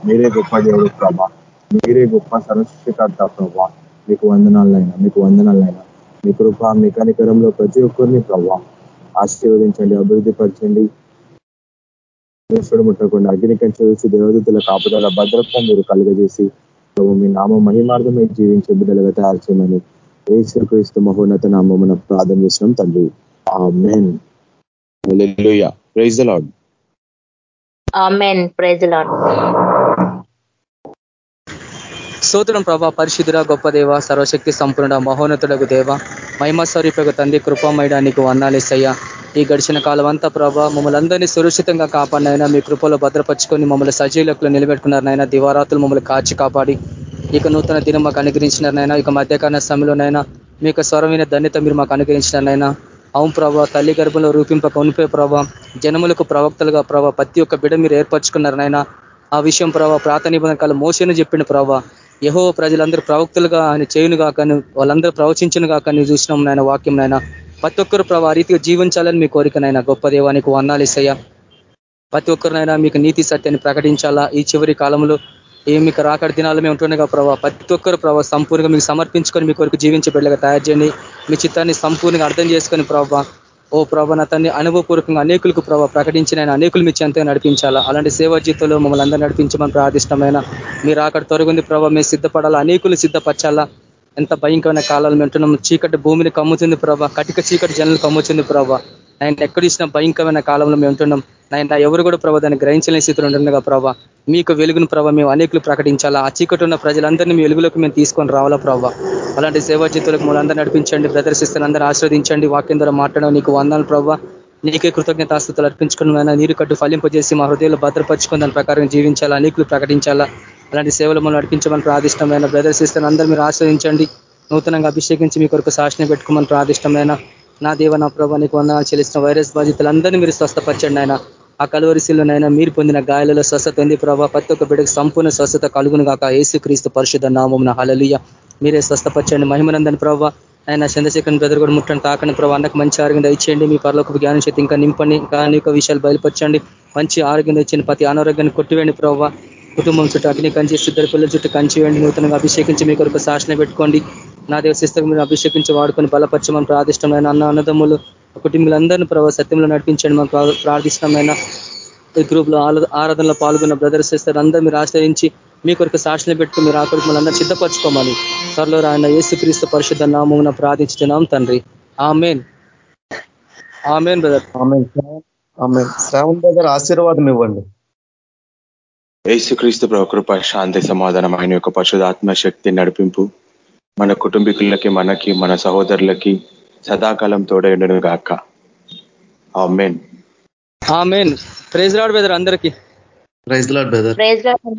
మీరే గొప్ప దేవుడు ప్రభా. మీరే గొప్ప సరస్వకర్త ప్రభా. మీకు వందనాలైనా మీకు వందనాలైనా. మీ కృప మీ కనికరంలో ప్రతి ఒక్కరిని ప్రభా ఆశీర్వదించండి అభివృద్ధి పరచండి ముట్టకుండా అగ్ని కంచె వేసి కాపుదల భద్రత మీరు కలుగజేసి మీ నామ మహిమార్థమై జీవించే బిడ్డలుగా తయారు చేయమని ఏసుక్రీస్తు మహోన్నత నామమున ప్రార్థన చేసినాం తండ్రి. Main praise Lord praise Lord స్తోత్రం ప్రభా పరిశుద్ధుర గొప్ప దేవ సర్వశక్తి సంపూర్ణ మహోన్నతులకు దేవ మహిమ స్వరూపకు తండ్రి కృపమయడానికి వన్నాలేసయ్యా ఈ గడిచిన కాలం అంతా ప్రభా మమ్మల్ని అందరినీ సురక్షితంగా కాపాడినైనా మీ కృపలో భద్రపరుచుకొని మమ్మల్ని సజీలకు నిలబెట్టుకున్నారనైనా దివారాతులు మమ్మల్ని కాచి కాపాడి ఇక నూతన దినం మాకు అనుగ్రహించినారనైనా ఇక మధ్యకాల సమయంలోనైనా మీకు స్వరమైన ధన్యత మీరు మాకు అనుగ్రహించినారనైనా అవును ప్రభా తల్లి గర్భంలో రూపింపక ఉనిపోయే ప్రభా జనములకు ప్రవక్తలుగా ప్రభా ప్రతి ఒక్క బిడ మీరు ఏర్పరచుకున్నారనైనా ఆ విషయం ప్రభావ ప్రాత నిబంధన కాలం మోసేను చెప్పిన ప్రభావ యహో ప్రజలందరూ ప్రవక్తులుగా ఆయన చేయును కాకని వాళ్ళందరూ ప్రవచించను కాకని చూసినాం నాయన వాక్యం నాయన. ప్రతి ఒక్కరు ప్రభా రీతిగా జీవించాలని మీ కోరికనైనా గొప్ప దేవానికి ఇస్తాయా ప్రతి ఒక్కరినైనా మీకు నీతి సత్యాన్ని ప్రకటించాలా ఈ చివరి కాలంలో? ఏ మీకు రాకడి దినాలు మేము ఉంటుండగా ప్రభావ ప్రతి ఒక్కరు ప్రభావ సంపూర్ణంగా మీకు సమర్పించుకొని మీ కొరకు జీవించే బిడ్డగా తయారు చేయండి. మీ చిత్తాన్ని సంపూర్ణంగా అర్థం చేసుకొని ప్రభావ ఓ ప్రభా తన్ని అనుభవపూర్వకంగా అనేకులకు ప్రభావ ప్రకటించిన ఆయన అనేకులు మీ చెంతగా నడిపించాలా? అలాంటి సేవా జీతంలో మమ్మల్ని అందరూ నడిపించమని ప్రార్థిష్టమైన మీరు అక్కడ తొరగుంది ప్రభావ మేము సిద్ధపడాలా? అనేకులు సిద్ధపరచాలా? ఎంత భయంకరమైన కాలాలు వింటున్నాం చీకటి భూమిని కమ్ముతుంది ప్రభా కటిక చీకటి జనులు కమ్ముతుంది ప్రభా. ఆయన ఎక్కడ ఇచ్చిన భయంకరమైన కాలంలో మేము ఉంటున్నాం. ఆయన ఎవరు కూడా ప్రభావ దాన్ని గ్రహించలేని స్థితిలో ఉంటుండగా మీ మీకు వెలుగును ప్రభావ మేము అనేకులు ప్రకటించాలా? ఆ చీకటి ఉన్న ప్రజలందరినీ మీ వెలుగులోకి మేము తీసుకొని రావాలా ప్రభావ అలాంటి సేవా జీతులకు మనందరూ నడిపించండి ప్రదర్శిస్తాను అందరూ ఆస్వాదించండి వాక్యం ద్వారా మాట్లాడడం నీకు వందాలు ప్రభావ నీకే కృతజ్ఞతాస్తుతులు అర్పించుకున్న నీరు కట్టు ఫలింపజేసి మా హృదయంలో భద్రపరుచుకుని దాని ప్రకారం జీవించాలా? అనేకులు ప్రకటించాలా? అలాంటి సేవలు మనం నడిపించమని ప్రాదిష్టమైన ప్రదర్శిస్తాను అందరూ మీరు ఆశ్రయించండి నూతనంగా అభిషేకించి మీ కొరకు సాక్షిని పెట్టుకోమని ప్రాదిష్టమైన నా దేవ నా ప్రభా నీకు వందనాలు చెల్లిస్తున్న వైరస్ బాధితులందరినీ మీరు స్వస్థపరచండి ఆయన ఆ కలువరిశీలనైనా మీరు పొందిన గాయాలలో స్వస్థత ఉంది ప్రభావ ప్రతి ఒక్క బిడ్డకు సంపూర్ణ స్వస్థత కలుగును కాక ఏసు క్రీస్తు పరిశుద్ధ నామం హలలియ మీరే స్వస్థపరచండి మహిమనందని ప్రభావ ఆయన చంద్రశేఖర్ బ్రదర్ కూడా ముట్టండి తాకని ప్రభావ అన్నకు మంచి ఆరోగ్యం ఇచ్చేయండి మీ పరలోకి జ్ఞానం చేతి ఇంకా నింపండి ఇంకా అనేక విషయాలు బయలుపరచండి. మంచి ఆరోగ్యం ఇచ్చింది ప్రతి అనారోగ్యాన్ని కొట్టివేయండి ప్రభావ కుటుంబం చుట్టూ అగ్ని కంచి ఇద్దరు పిల్లల చుట్టూ కంచి వేయండి నూతనంగా అభిషేకించి మీ కొరకు శాసన పెట్టుకోండి. నా దేవ శిస్తకు మీరు అభిషేకించి వాడుకొని బలపరచమని ప్రాదిష్టమైన అన్న అన్నదమ్ములు. కుటుంబాలందరినీ ప్రభావ సత్యంలో నడిపించండి. మనం ప్రార్థిష్టమైన ఈ గ్రూప్లో ఆరాధనలో పాల్గొన్న బ్రదర్స్ సిస్టర్ అందరూ మీరు ఆశ్రయించి మీ కొరకు సాక్షణ పెట్టుకుని మీరు ఆకరికి మనందరూ సిద్ధపరచుకోమని త్వరలో ఆయన క్రీస్తు పరిశుద్ధ నామం ప్రార్థించుతున్నాం తండ్రి. Amen. Amen brother. Shravan brother ఆశీర్వాదం ఇవ్వండి. ఏసుక్రీస్తు ప్రకృప శాంతి సమాధానం ఆయన యొక్క పరిశుధాత్మ శక్తి నడిపింపు మన కుటుంబీకులకి మనకి మన సహోదరులకి సదాకాలం తోడైండును గాక. Amen. Amen. Praise Lord brother అందరికీ. Praise Lord brother.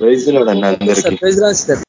Praise Lord అన్న అందరికీ. Praise sir